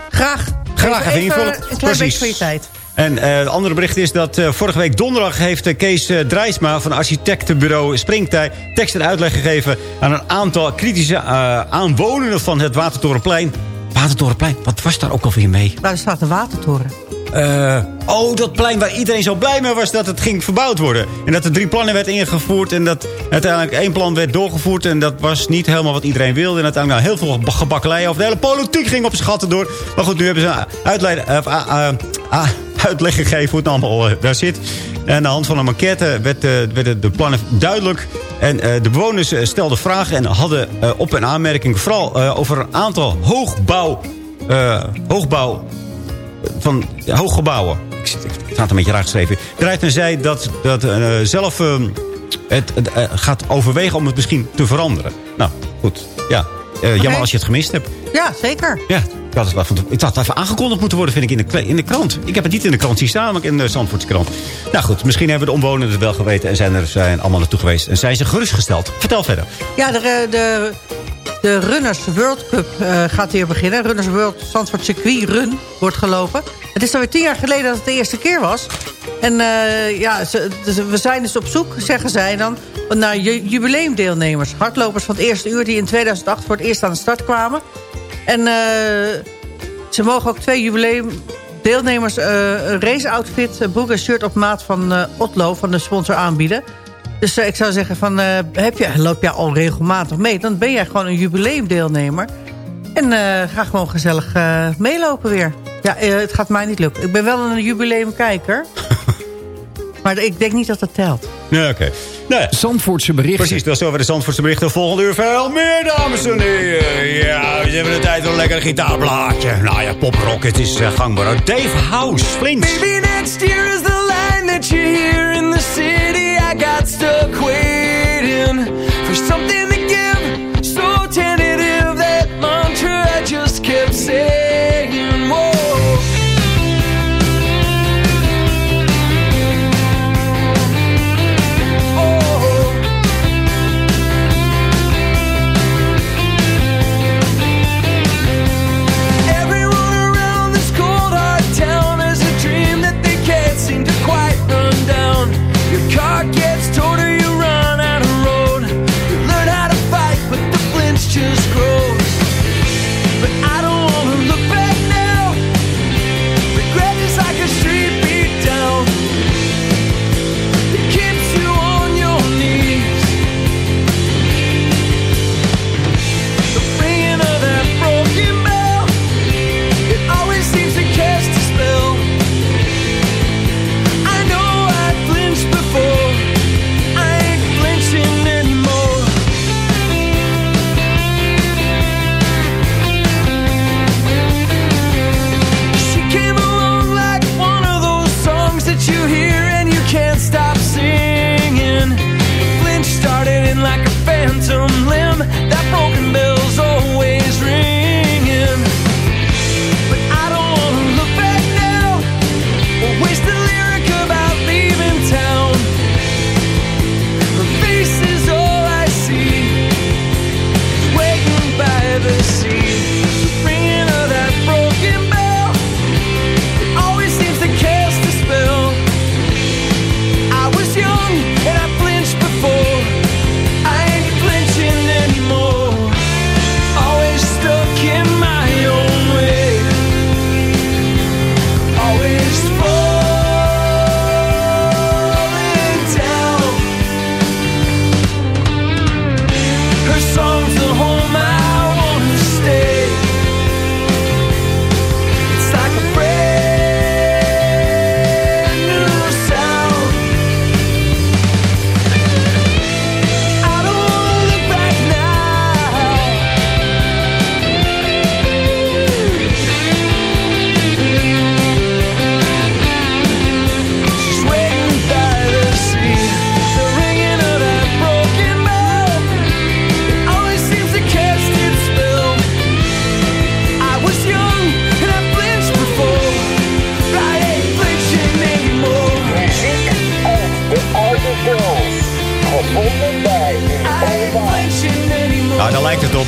graag, Graag even invullen. Een klein Precies. beetje van je tijd. En eh, het andere bericht is dat vorige week donderdag heeft Kees Drijsma van architectenbureau Springtij tekst en uitleg gegeven aan een aantal kritische aanwonenden van het Watertorenplein. Watertorenplein, wat was daar ook alweer mee? Daar staat een watertoren. Eh, oh, dat plein waar iedereen zo blij mee was dat het ging verbouwd worden. En dat er drie plannen werd ingevoerd. En dat uiteindelijk één plan werd doorgevoerd. En dat was niet helemaal wat iedereen wilde. En uiteindelijk nou, heel veel gebakkelei over. De hele politiek ging op schatten door. Maar goed, nu hebben ze uitleid, eh, ah, ah, ah, uitleg gegeven hoe het allemaal eh, daar zit. En aan de hand van een enquête werd, werden de plannen duidelijk. En eh, de bewoners eh, stelden vragen en hadden eh, op- en aanmerking... vooral over een aantal hoogbouw... hoogbouw van hooggebouwen. Ik zit- Het staat een beetje raar geschreven. Drijfner zei dat, dat zelf eh, het, het, gaat overwegen om het misschien te veranderen. Nou, goed. Ja. Eh, Jammer als je het gemist hebt. Ja, zeker. Ja, ik had, het wel van, ik had het even aangekondigd moeten worden, vind ik, in de, in de krant. Ik heb het niet in de krant zien staan, maar in de Zandvoortse krant. Nou goed, misschien hebben de omwonenden het wel geweten... en zijn er zijn allemaal naartoe geweest. En zijn ze gerustgesteld. Vertel verder. Ja, de, de, de Runners World Cup eh, gaat weer beginnen. Runners World Zandvoort Circuit Run wordt gelopen. Het is alweer tien jaar geleden dat het de eerste keer was. En eh, ja, dus we zijn dus op zoek, zeggen zij dan... naar ju- jubileumdeelnemers. Hardlopers van het eerste uur die in 2008 voor het eerst aan de start kwamen. En eh, ze mogen ook twee jubileumdeelnemers... een raceoutfit, een broek en shirt op maat van Otlo... van de sponsor aanbieden. Dus eh, ik zou zeggen, van, eh, heb je, loop jij al regelmatig mee... dan ben jij gewoon een jubileumdeelnemer. En eh, ga gewoon gezellig eh, meelopen weer. Ja, eh, het gaat mij niet lukken. Ik ben wel een jubileumkijker. maar ik denk niet dat dat telt. Ja, oké. Nee. Zandvoortse berichten. Precies, dat is over de Zandvoortse berichten. Volgende uur veel meer, dames en heren. Ja, we hebben de tijd voor een lekker gitaarblaadje. Nou ja, poprock, het is uh, gangbaar. Dave House, Flint. Maybe next year is the line that you hear in the city. Got stuck waiting for something to give. So tentative that mantra I just kept saying.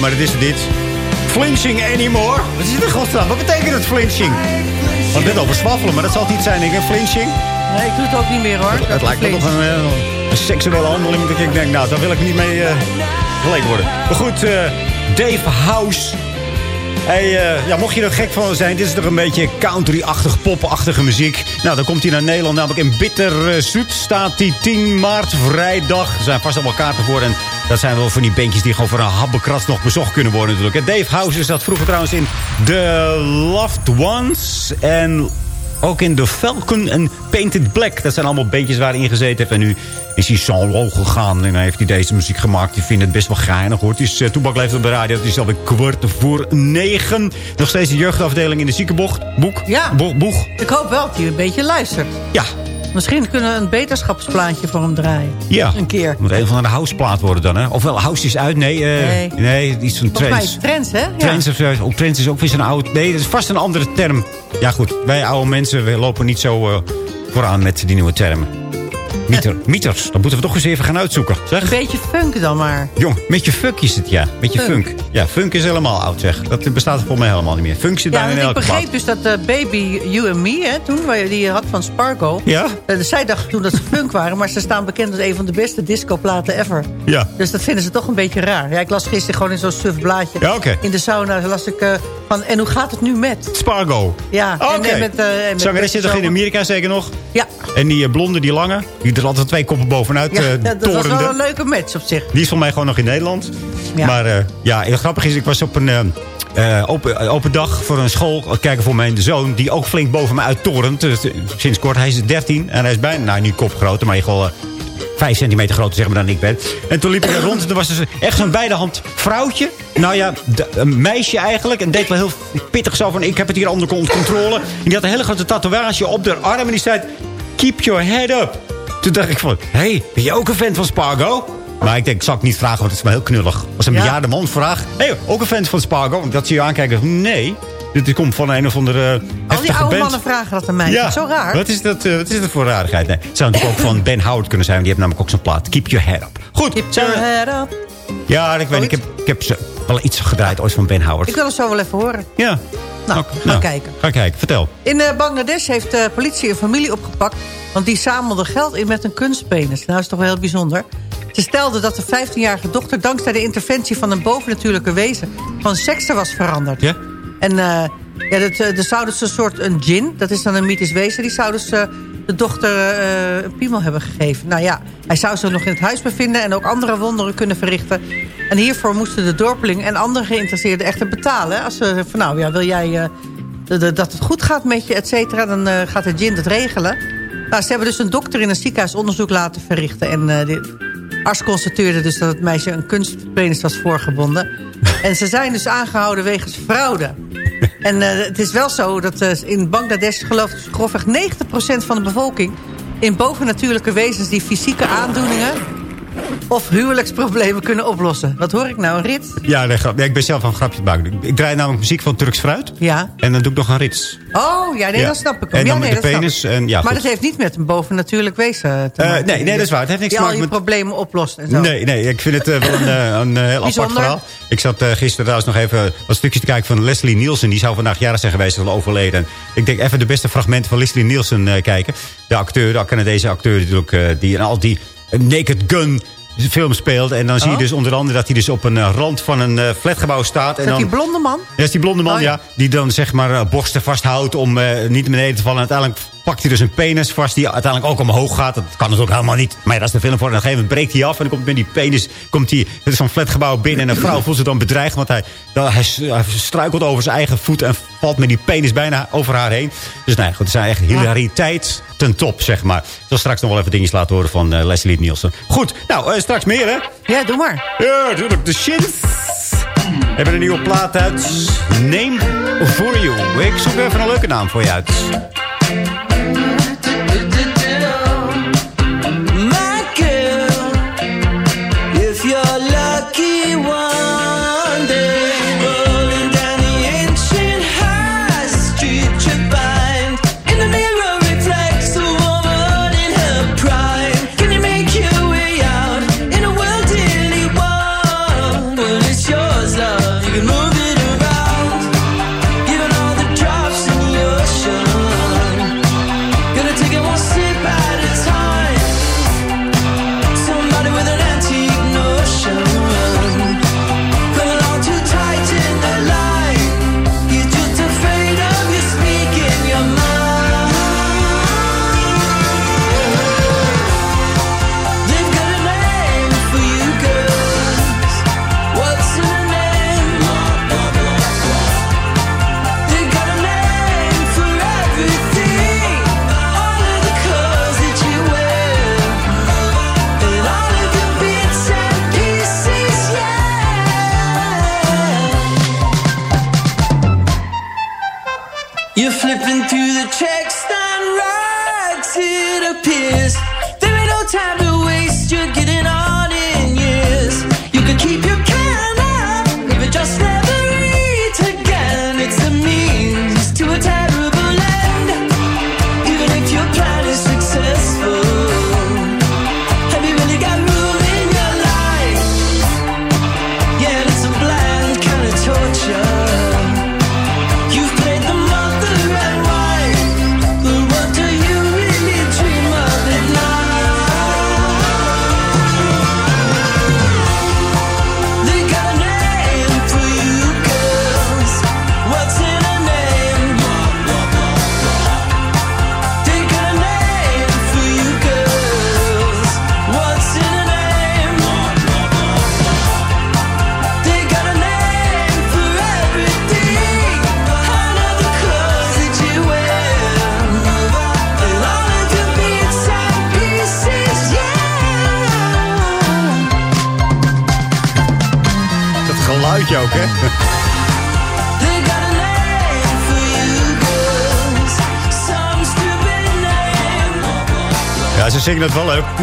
Maar dat is het niet. Flinching anymore? Wat is het in godsnaam? Wat betekent het flinching? Want ben over zwaffelen, maar dat zal het niet zijn, denk ik. Flinching? Nee, ik doe het ook niet meer hoor. Het, het lijkt me toch een, eh, een seksuele handeling. Dat ik denk, nou, daar wil ik niet mee eh geleken worden. Maar goed, eh, Dave House. Hey, ja, mocht je er gek van zijn, dit is toch een beetje country-achtig, pop-achtige muziek. Nou, dan komt hij naar Nederland, namelijk in Bitter Zoet staat hij 10 maart, vrijdag. Er zijn vast allemaal kaarten voor en dat zijn wel van die bandjes die gewoon voor een habbekrat nog bezocht kunnen worden natuurlijk. En Dave House zat vroeger trouwens in The Loved Ones en ook in The Falcon en Painted Black. Dat zijn allemaal bandjes waar hij in gezeten heeft. En nu is hij solo gegaan en heeft hij deze muziek gemaakt. Die vindt het best wel geinig hoor. Het is uh, Toebak leeft op de radio. Het is alweer kwart voor negen. Nog steeds de jeugdafdeling in de ziekenbocht. Boek. Ja. Bo boeg. Ik hoop wel dat hij een beetje luistert. Ja. Misschien kunnen we een beterschapsplaatje voor hem draaien. Ja. Een keer. Moet een van de houseplaat worden dan hè? Ofwel House is uit. Nee, eh, Nee. nee. iets van Volgens mij trends. trends, hè? Ja. Trends, of. Ook trends is ook weer zo'n oud... Nee, dat is vast een andere term. Ja goed, wij oude mensen we lopen niet zo eh, vooraan met die nieuwe termen. Mieter, mieters, dat moeten we toch eens even gaan uitzoeken. Zeg. Een beetje funk dan maar. Jong, met je funk is het, ja. Met je Funk. funk. Ja, funk is helemaal oud, zeg. Dat bestaat voor mij helemaal niet meer. Funk zit Ja, bijna in want ik elke begreep plaat. dus dat eh, Baby You and Me, hè, toen, waar je die had van Spargo. Ja? eh, zij dachten toen dat ze funk waren, maar ze staan bekend als een van de beste discoplaten ever. Ja. Dus dat vinden ze toch een beetje raar. Ja, ik las gisteren gewoon in zo'n suf blaadje. Ja, oké. In de sauna las ik eh, van, en hoe gaat het nu met? Spargo. Ja, Oh, Oké. en met... en met Zangeres zit toch in Amerika zeker nog? Ja. En die blonde, die lange, die er altijd twee koppen bovenuit Ja, eh dat was wel een leuke match op zich. Die is voor mij gewoon nog in Nederland. Ja. Maar eh, ja, heel grappig is, ik was op een eh, open, open dag voor een school kijken voor mijn zoon. Die ook flink boven me uit torent. Dus, sinds kort, hij is 13 en hij is bijna, nou niet kopgroter, maar gewoon... eh, Vijf centimeter groter zeg maar dan ik ben. En toen liep ik er rond en toen was zo- echt zo'n beidehand vrouwtje. Nou ja, een meisje eigenlijk. En deed wel heel pittig zo van, ik heb het hier onder con- controle. En die had een hele grote tatoeage op haar arm. En die zei, keep your head up. Toen dacht ik van, hé, hey, ben je ook een fan van Spargo? Maar ik denk, ik zal ik niet vragen, want het is wel heel knullig. Als een Ja. bejaarde man vraagt, hé, hey, ook een fan van Spargo? Dat ze je aankijken, nee. Dit komt van een of andere Al die oude band. mannen vragen dat aan mij. Zo raar. Wat is dat, eh, wat is dat voor rarigheid? Nee, het zou natuurlijk ook van Ben Howard kunnen zijn. Die heeft namelijk ook zo'n plaat. Keep your head up. Goed. Keep your we- head up. Ja, ik weet niet. Ik heb, ik heb ze wel iets gedraaid ooit van Ben Howard. Ik wil het zo wel even horen. Ja. Nou, ga kijken. Ga kijken. Vertel. In eh, Bangladesh heeft de politie een familie opgepakt... want die zamelde geld in met een kunstpenis. Nou, dat is toch wel heel bijzonder. Ze stelde dat de 15-jarige dochter... dankzij de interventie van een bovennatuurlijke wezen... van sekster was veranderd. Ja? En eh ja, dat, eh, er zouden ze een soort een djinn... dat is dan een mythisch wezen... die zouden ze de dochter eh, een piemel hebben gegeven. Nou ja, hij zou zich nog in het huis bevinden... en ook andere wonderen kunnen verrichten. En hiervoor moesten de dorpeling en andere geïnteresseerden echter betalen. Als ze van nou ja, wil jij... eh, dat het goed gaat met je, et cetera, dan eh, gaat de gin het regelen. Nou, ze hebben dus een dokter in een ziekenhuis onderzoek laten verrichten. En de arts constateerde dus dat het meisje een kunstpenis was voorgebonden. en ze zijn dus aangehouden wegens fraude. en eh, het is wel zo dat eh, in Bangladesh gelooft grofweg 90% van de bevolking... in bovennatuurlijke wezens die fysieke aandoeningen... of huwelijksproblemen kunnen oplossen. Wat hoor ik nou, een rit? Ja, nee, grap. Ik ben zelf een grapje maken. Ik- draai namelijk muziek van Turks Fruit. Ja. En dan doe ik nog een rits. Oh, ja, nee, Ja. dat snap ik. En dan ja, met nee, de penis en- ja, maar goed. dat heeft niet met een bovennatuurlijk wezen te Eh, maken. nee, nee, dat is waar. Het heeft niks die te al maken je met- problemen oplost en zo. Nee, nee, ik vind het eh, wel een, eh, een heel apart Bijzonder. verhaal. Ik zat eh, gisteren trouwens nog even wat stukjes te kijken van Leslie Nielsen. Die zou vandaag jaren zijn geweest, al overleden. En Ik denk even de beste fragmenten van Leslie Nielsen kijken. De acteur, de Canadese acteur natuurlijk, die in al die Naked Gun film speelt. En dan zie je Oh. dus onder andere dat hij dus op een eh, rand van een eh, flatgebouw staat. En Is dan, die blonde man? ja, is die blonde man, Oh, ja. ja. Die dan zeg maar eh, borsten vasthoudt om niet naar beneden te vallen. En uiteindelijk pakt hij dus een penis vast die uiteindelijk ook omhoog gaat. Dat kan natuurlijk helemaal niet. Maar ja, dat is de film voor. En op een gegeven moment breekt hij af. En dan komt met die penis, komt hij, het is zo'n flatgebouw binnen. En een vrouw voelt zich dan bedreigd. Want hij, dan, hij, hij struikelt over zijn eigen voet en valt met die penis bijna over haar heen. Dus nou ja, goed, het is echt hilariteit ten top, zeg maar. Ik zal straks nog wel even dingetjes laten horen van eh, Leslie Nielsen. Goed, nou, eh, straks meer, hè? Ja, doe maar. Ja, natuurlijk. De Shins hebben een nieuwe plaat uit. Name for You. Ik zoek even een leuke naam voor je uit.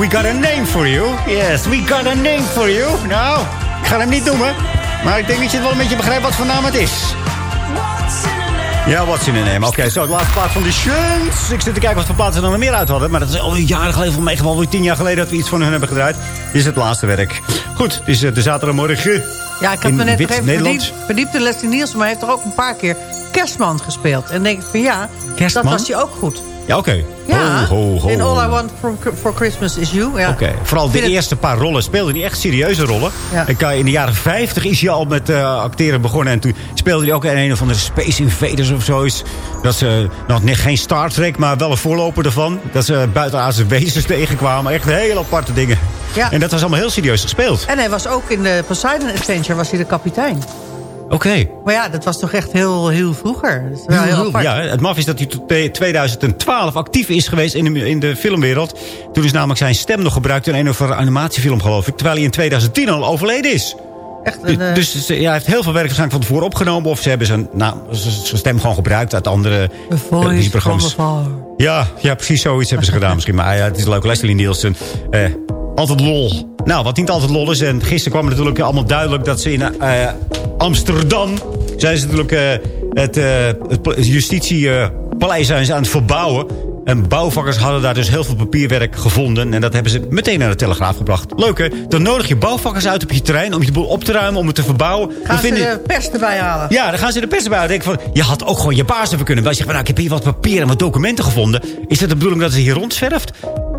We got a name for you. Yes, we got a name for you. Nou, ik ga hem niet noemen. Maar ik denk dat je het wel een beetje begrijpt wat voor naam het is. Ja, wat in een name. Oké, zo, de laatste plaat van de Shuns. Ik zit te kijken wat voor plaatsen er nog meer uit hadden. Maar dat is al jaren geleden, voor mij gewoon weer tien jaar geleden... dat we iets van hun hebben gedraaid. Dit is het laatste werk. Goed, het is eh, de zaterdagmorgen. Ja, ik heb in me net wit nog even Nederland. verdiept, in Leslie Nielsen... maar hij heeft er ook een paar keer Kerstman gespeeld. En dan denk ik van ja, Kerstman? dat was hij ook goed. Ja, oké. Ja, Ho, ho, All I Want for, for Christmas is You. Ja. Oké, vooral de het- eerste paar rollen speelde hij echt serieuze rollen. Ja. En kan- in de jaren 50 is hij al met eh, acteren begonnen. En toen speelde hij ook in een of andere Space Invaders of zoiets. Dat ze nog net geen Star Trek, maar wel een voorloper ervan. Dat ze buitenaardse wezens tegenkwamen. Echt hele aparte dingen. Ja. En dat was allemaal heel serieus gespeeld. En hij was ook in de Poseidon Adventure was hij de kapitein. Oké. Maar ja, dat was toch echt heel, heel vroeger. Dat is wel heel, apart. Ja, het maf is dat hij tot 2012 actief is geweest in de, in de filmwereld. Toen is namelijk zijn stem nog gebruikt in een of andere animatiefilm, geloof ik. Terwijl hij in 2010 al overleden is. Echt een, eh, Dus ja, hij heeft heel veel werk waarschijnlijk van tevoren opgenomen. Of ze hebben zijn, nou, zijn stem gewoon gebruikt uit andere eh, programma's. Ja, ja, precies zoiets hebben ze gedaan misschien. Maar ja, het is leuk. Leslie Nielsen. Eh, altijd lol. Nou, wat niet altijd lol is. En gisteren kwam natuurlijk allemaal duidelijk dat ze in eh, Amsterdam... zijn ze natuurlijk eh, het, eh, het justitiepaleis zijn aan het verbouwen. En bouwvakkers hadden daar dus heel veel papierwerk gevonden. En dat hebben ze meteen naar de Telegraaf gebracht. Leuk hè? Dan nodig je bouwvakkers uit op je terrein om je boel op te ruimen, om het te verbouwen. Gaan Dan ze vinden- de pers erbij halen? ja, dan gaan ze de pers erbij. Dan denk ik van, je had ook gewoon je baas even kunnen. Zeggen, van, nou, ik heb hier wat papier en wat documenten gevonden. Is het de bedoeling dat ze hier rondzwerft?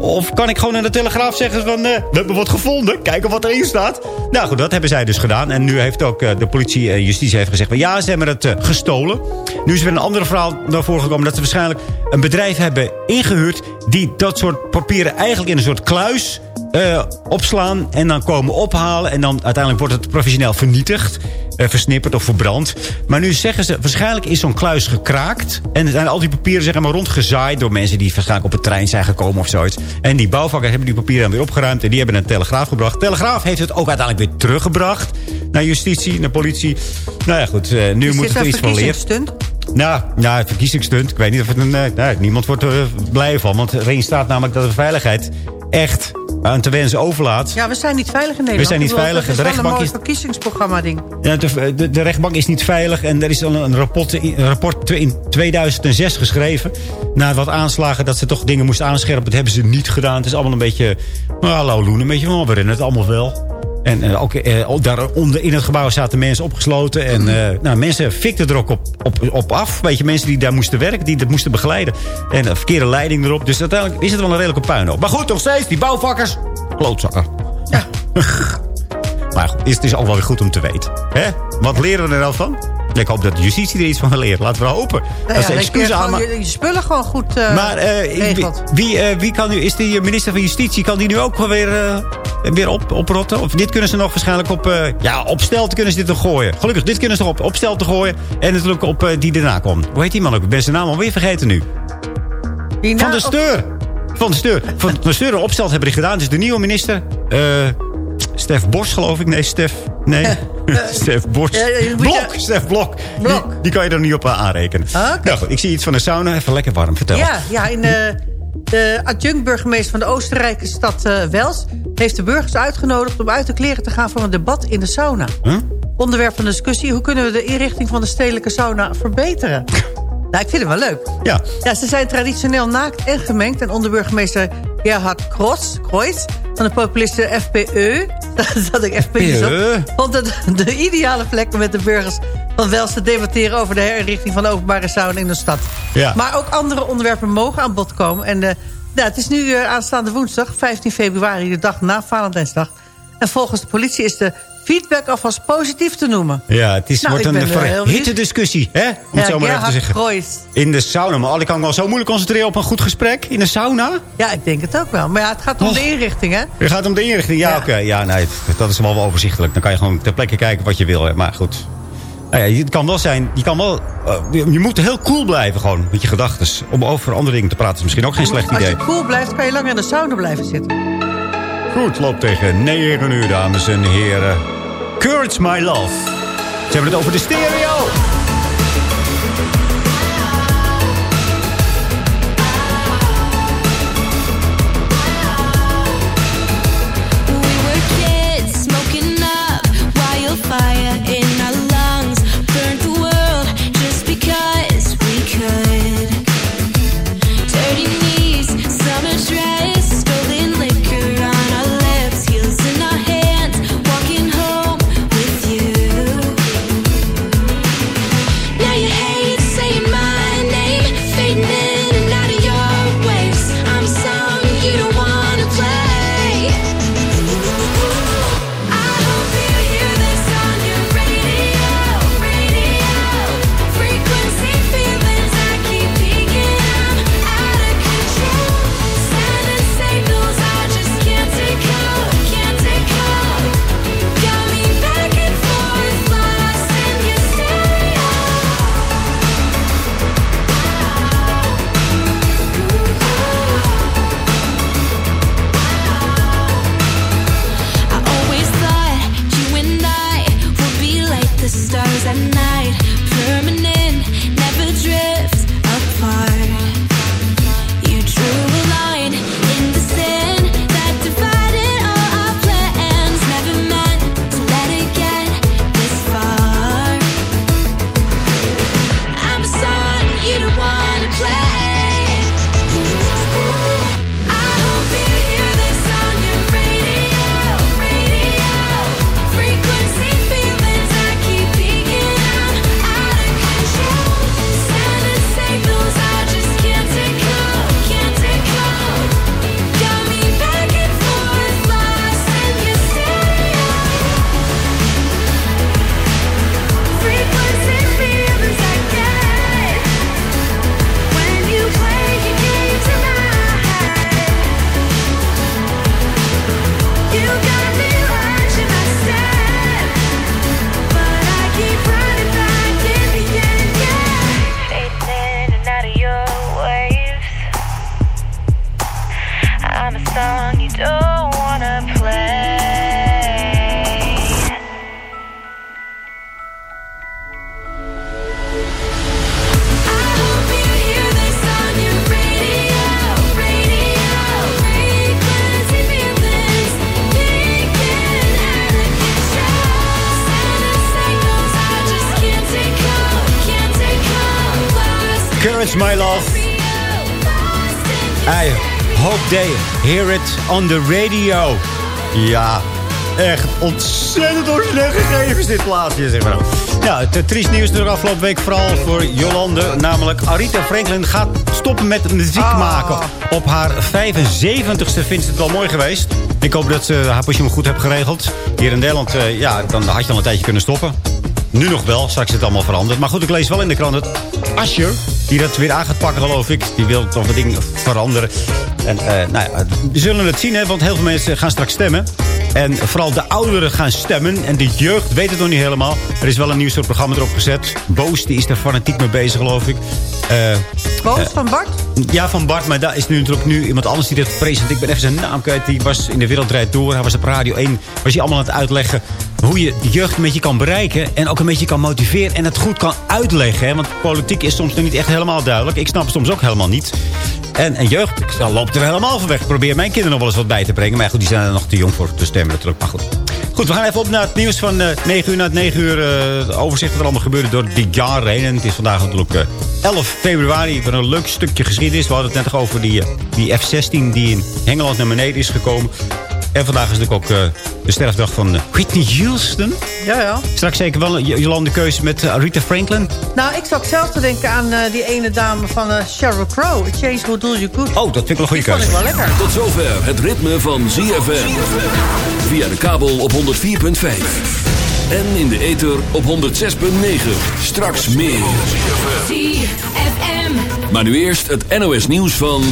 Of kan ik gewoon aan de Telegraaf zeggen van... eh, we hebben wat gevonden, kijken wat erin staat. Nou goed, dat hebben zij dus gedaan. En nu heeft ook eh, de politie en justitie heeft gezegd... van ja, ze hebben het eh, gestolen. Nu is er een andere verhaal naar voren gekomen... dat ze waarschijnlijk een bedrijf hebben ingehuurd... die dat soort papieren eigenlijk in een soort kluis eh, opslaan... en dan komen ophalen. En dan uiteindelijk wordt het professioneel vernietigd. Eh, versnipperd of verbrand. Maar nu zeggen ze, waarschijnlijk is zo'n kluis gekraakt. En er zijn al die papieren zeg maar rondgezaaid... door mensen die waarschijnlijk op het trein zijn gekomen of zoiets. En die bouwvakkers hebben die papieren dan weer opgeruimd... en die hebben een telegraaf gebracht. Telegraaf heeft het ook uiteindelijk weer teruggebracht... naar justitie, naar politie. Nou ja, goed, eh, nu moet er iets van leren. Nou, een verkiezingsstunt. Ik weet niet of het een... eh, nou, niemand wordt er blij van. Want erin staat namelijk dat de veiligheid echt aan te wensen overlaat. Ja, we zijn niet veilig in Nederland. zijn niet bedoel, veilig. Dat De is een rechtbank mooi is- verkiezingsprogramma ding. Ja, de, de, de rechtbank is niet veilig. En er is al een rapport, een rapport in 2006 geschreven. Na wat aanslagen dat ze toch dingen moesten aanscherpen. Dat hebben ze niet gedaan. Het is allemaal een beetje... Nou, lauw een beetje we rennen het allemaal wel. En eh, ook eh, ook daaronder in het gebouw zaten mensen opgesloten. En eh, nou, mensen fikten er ook op, op, op af. Weet je, mensen die daar moesten werken, die dat moesten begeleiden. En een verkeerde leiding erop. Dus uiteindelijk is het wel een redelijke puinhoop. Maar goed, nog steeds, die bouwvakkers, klootzakken. Maar goed, is- het is ook wel weer goed om te weten. Hè? Wat leren we er nou van? Ik hoop dat de justitie er iets van leert. Laten we hopen. Nou dat ze ja, dat je je, je spullen gewoon goed eh Maar eh, wie, eh, wie kan nu... Is die minister van Justitie... kan die nu ook wel weer, weer op, oprotten? Of dit kunnen ze nog waarschijnlijk op... ja, op stelten kunnen ze dit nog gooien. Gelukkig, dit kunnen ze nog op, op stelten gooien. En natuurlijk op die erna komt. Hoe heet die man ook? Ik ben zijn naam alweer vergeten nu. Van de Steur. Van de Steur. Van de Steur een opstelt hebben die gedaan. Dus de nieuwe minister... eh Stef Bos, geloof ik. Nee, Stef... Nee. Stef Bos. Ja, je moet Blok, Stef Blok. Blok. Die, die kan je er niet op eh, aanrekenen. Ah. Nou goed, ik zie iets van de sauna. Even lekker warm, vertel. Ja, ja in de, de adjunct-burgemeester van de Oostenrijkse stad eh, Wels... heeft de burgers uitgenodigd om uit de kleren te gaan voor een debat in de sauna. Huh? Onderwerp van discussie, hoe kunnen we de inrichting van de stedelijke sauna verbeteren? nou, ik vind het wel leuk. Ja. Ja, ze zijn traditioneel naakt en gemengd. En onderburgemeester Gerhard Kroos, Kroijs van de populiste FPE... daar zat ik FPE FPE? op... vond het de ideale plek om met de burgers van Wels te debatteren... over de herinrichting van de openbare sauna in de stad. Ja. Maar ook andere onderwerpen mogen aan bod komen. En eh, ja, het is nu eh, aanstaande woensdag, 15 februari, de dag na Valentijnsdag. En volgens de politie is de feedback alvast positief te noemen. Ja, het is, Nou, wordt een eh, verhitte benieuwd. discussie, hè? Om Ja, het zo maar even te zeggen. In de sauna. Maar ik kan me wel zo moeilijk concentreren op een goed gesprek. In de sauna? Ja, ik denk het ook wel. Maar ja, het gaat om de inrichting, hè? Je gaat om de inrichting. Ja, Ja. oké. Ja, nee, dat is wel wel overzichtelijk. Dan kan je gewoon ter plekke kijken wat je wil. hè. Maar goed. Nou ja, het kan wel zijn... Je, kan wel, eh, je moet heel cool blijven gewoon met je gedachten. Om over andere dingen te praten is misschien ook geen slecht Als idee. je cool blijft, kan je langer in de sauna blijven zitten. Goed, loopt tegen 9 uur, dames en heren. Courage My Love. Ze hebben het over de stereo. Courage My Love. I hope they hear it on the radio. Ja, echt ontzettend origineel gegeven is dit plaatje, zeg maar. Ja, het eh, triest nieuws er afgelopen week vooral voor Jolande. Namelijk Arita Franklin gaat stoppen met muziek maken. Op haar 75ste vindt ze het wel mooi geweest. Ik hoop dat ze haar pensioen goed heeft geregeld. Hier in Nederland, eh, ja, dan had je al een tijdje kunnen stoppen. Nu nog wel, straks is het allemaal veranderd. Maar goed, ik lees wel in de krant dat Asher, die dat weer aan gaat pakken, geloof ik. Die wil toch wat dingen veranderen. En eh, nou ja, we zullen het zien, hè, want heel veel mensen gaan straks stemmen. En vooral de ouderen gaan stemmen. En de jeugd weet het nog niet helemaal. Er is wel een nieuw soort programma erop gezet. Boos, die is er fanatiek mee bezig, geloof ik. Eh, Koos eh, van Bart? ja, van Bart, maar daar is nu natuurlijk nu iemand anders die dit presenteert. Ik ben even zijn naam kwijt. Die was in de wereld draait door. Hij was op Radio 1. Was hij allemaal aan het uitleggen hoe je de jeugd een beetje kan bereiken. En ook een beetje kan motiveren. En het goed kan uitleggen. Hè? Want politiek is soms nog niet echt helemaal duidelijk. Ik snap het soms ook helemaal niet. En, en jeugd, ik loop er helemaal van weg. Ik probeer mijn kinderen nog wel eens wat bij te brengen. Maar goed, die zijn er nog te jong voor te stemmen natuurlijk. Maar goed. Goed, we gaan even op naar het nieuws van eh 9 uur. Na het 9 uur eh, het overzicht wat er allemaal gebeurde door dit jaar heen. En het is vandaag natuurlijk eh, 11 februari. Weer een leuk stukje geschiedenis. We hadden het net over die, eh, die F-16 die in Engeland naar beneden is gekomen. En vandaag is natuurlijk ook eh, de sterfdag van eh, Whitney Houston. Ja, ja. Straks zeker wel een Jolande keuze met eh, Rita Franklin. Nou, ik zat zelf te denken aan eh, die ene dame van eh, Sheryl Crow. A Change Will Do You Good. Oh, dat vind ik wel een goede Die vond keuze. ik wel lekker. Tot zover het ritme van ZFM. Via de kabel op 104.5. En in de ether op 106.9. Straks meer. ZFM. Maar nu eerst het NOS nieuws van...